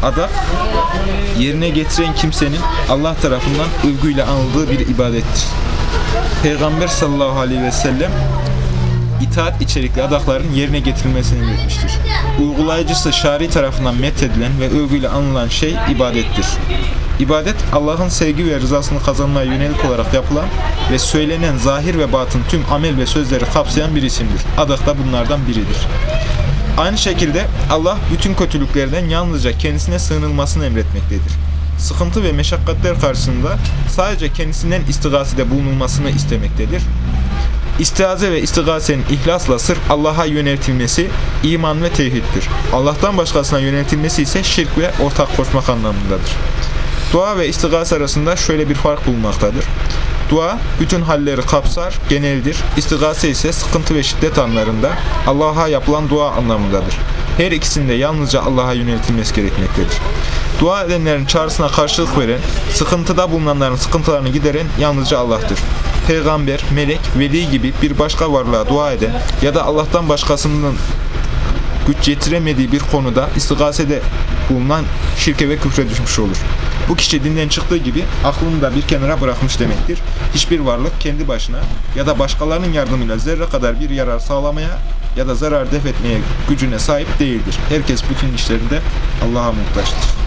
Adak yerine getiren kimsenin Allah tarafından övgüyle anıldığı bir ibadettir. Peygamber sallallahu aleyhi ve sellem itaat içerikli adakların yerine getirilmesini emretmiştir. Uygulayıcısı şari tarafından methedilen ve övgüyle anılan şey ibadettir. İbadet Allah'ın sevgi ve rızasını kazanmaya yönelik olarak yapılan ve söylenen zahir ve batın tüm amel ve sözleri kapsayan bir isimdir. Adak da bunlardan biridir. Aynı şekilde Allah bütün kötülüklerden yalnızca kendisine sığınılmasını emretmektedir. sıkıntı ve meşakkatler karşısında sadece kendisinden istigasede bulunulmasını istemektedir. İstiaze ve istigasenin ihlasla sırf Allah'a yöneltilmesi iman ve tevhiddir. Allah'tan başkasına yöneltilmesi ise şirk ve ortak koşmak anlamındadır. Dua ve istigase arasında şöyle bir fark bulunmaktadır. Dua bütün halleri kapsar, geneldir. İstigase ise sıkıntı ve şiddet anlarında Allah'a yapılan dua anlamındadır. Her ikisinde yalnızca Allah'a yöneltilmesi gerekmektedir. Dua edenlerin çağrısına karşılık veren, sıkıntıda bulunanların sıkıntılarını gideren yalnızca Allah'tır. Peygamber, melek, veli gibi bir başka varlığa dua eden ya da Allah'tan başkasının güç yetiremediği bir konuda istigasede bulunan şirke ve küfre düşmüş olur. Bu kişi dinden çıktığı gibi aklını da bir kenara bırakmış demektir. Hiçbir varlık kendi başına ya da başkalarının yardımıyla zerre kadar bir yarar sağlamaya ya da zarar def etmeye gücüne sahip değildir. Herkes bütün işlerinde Allah'a muhtaçtır.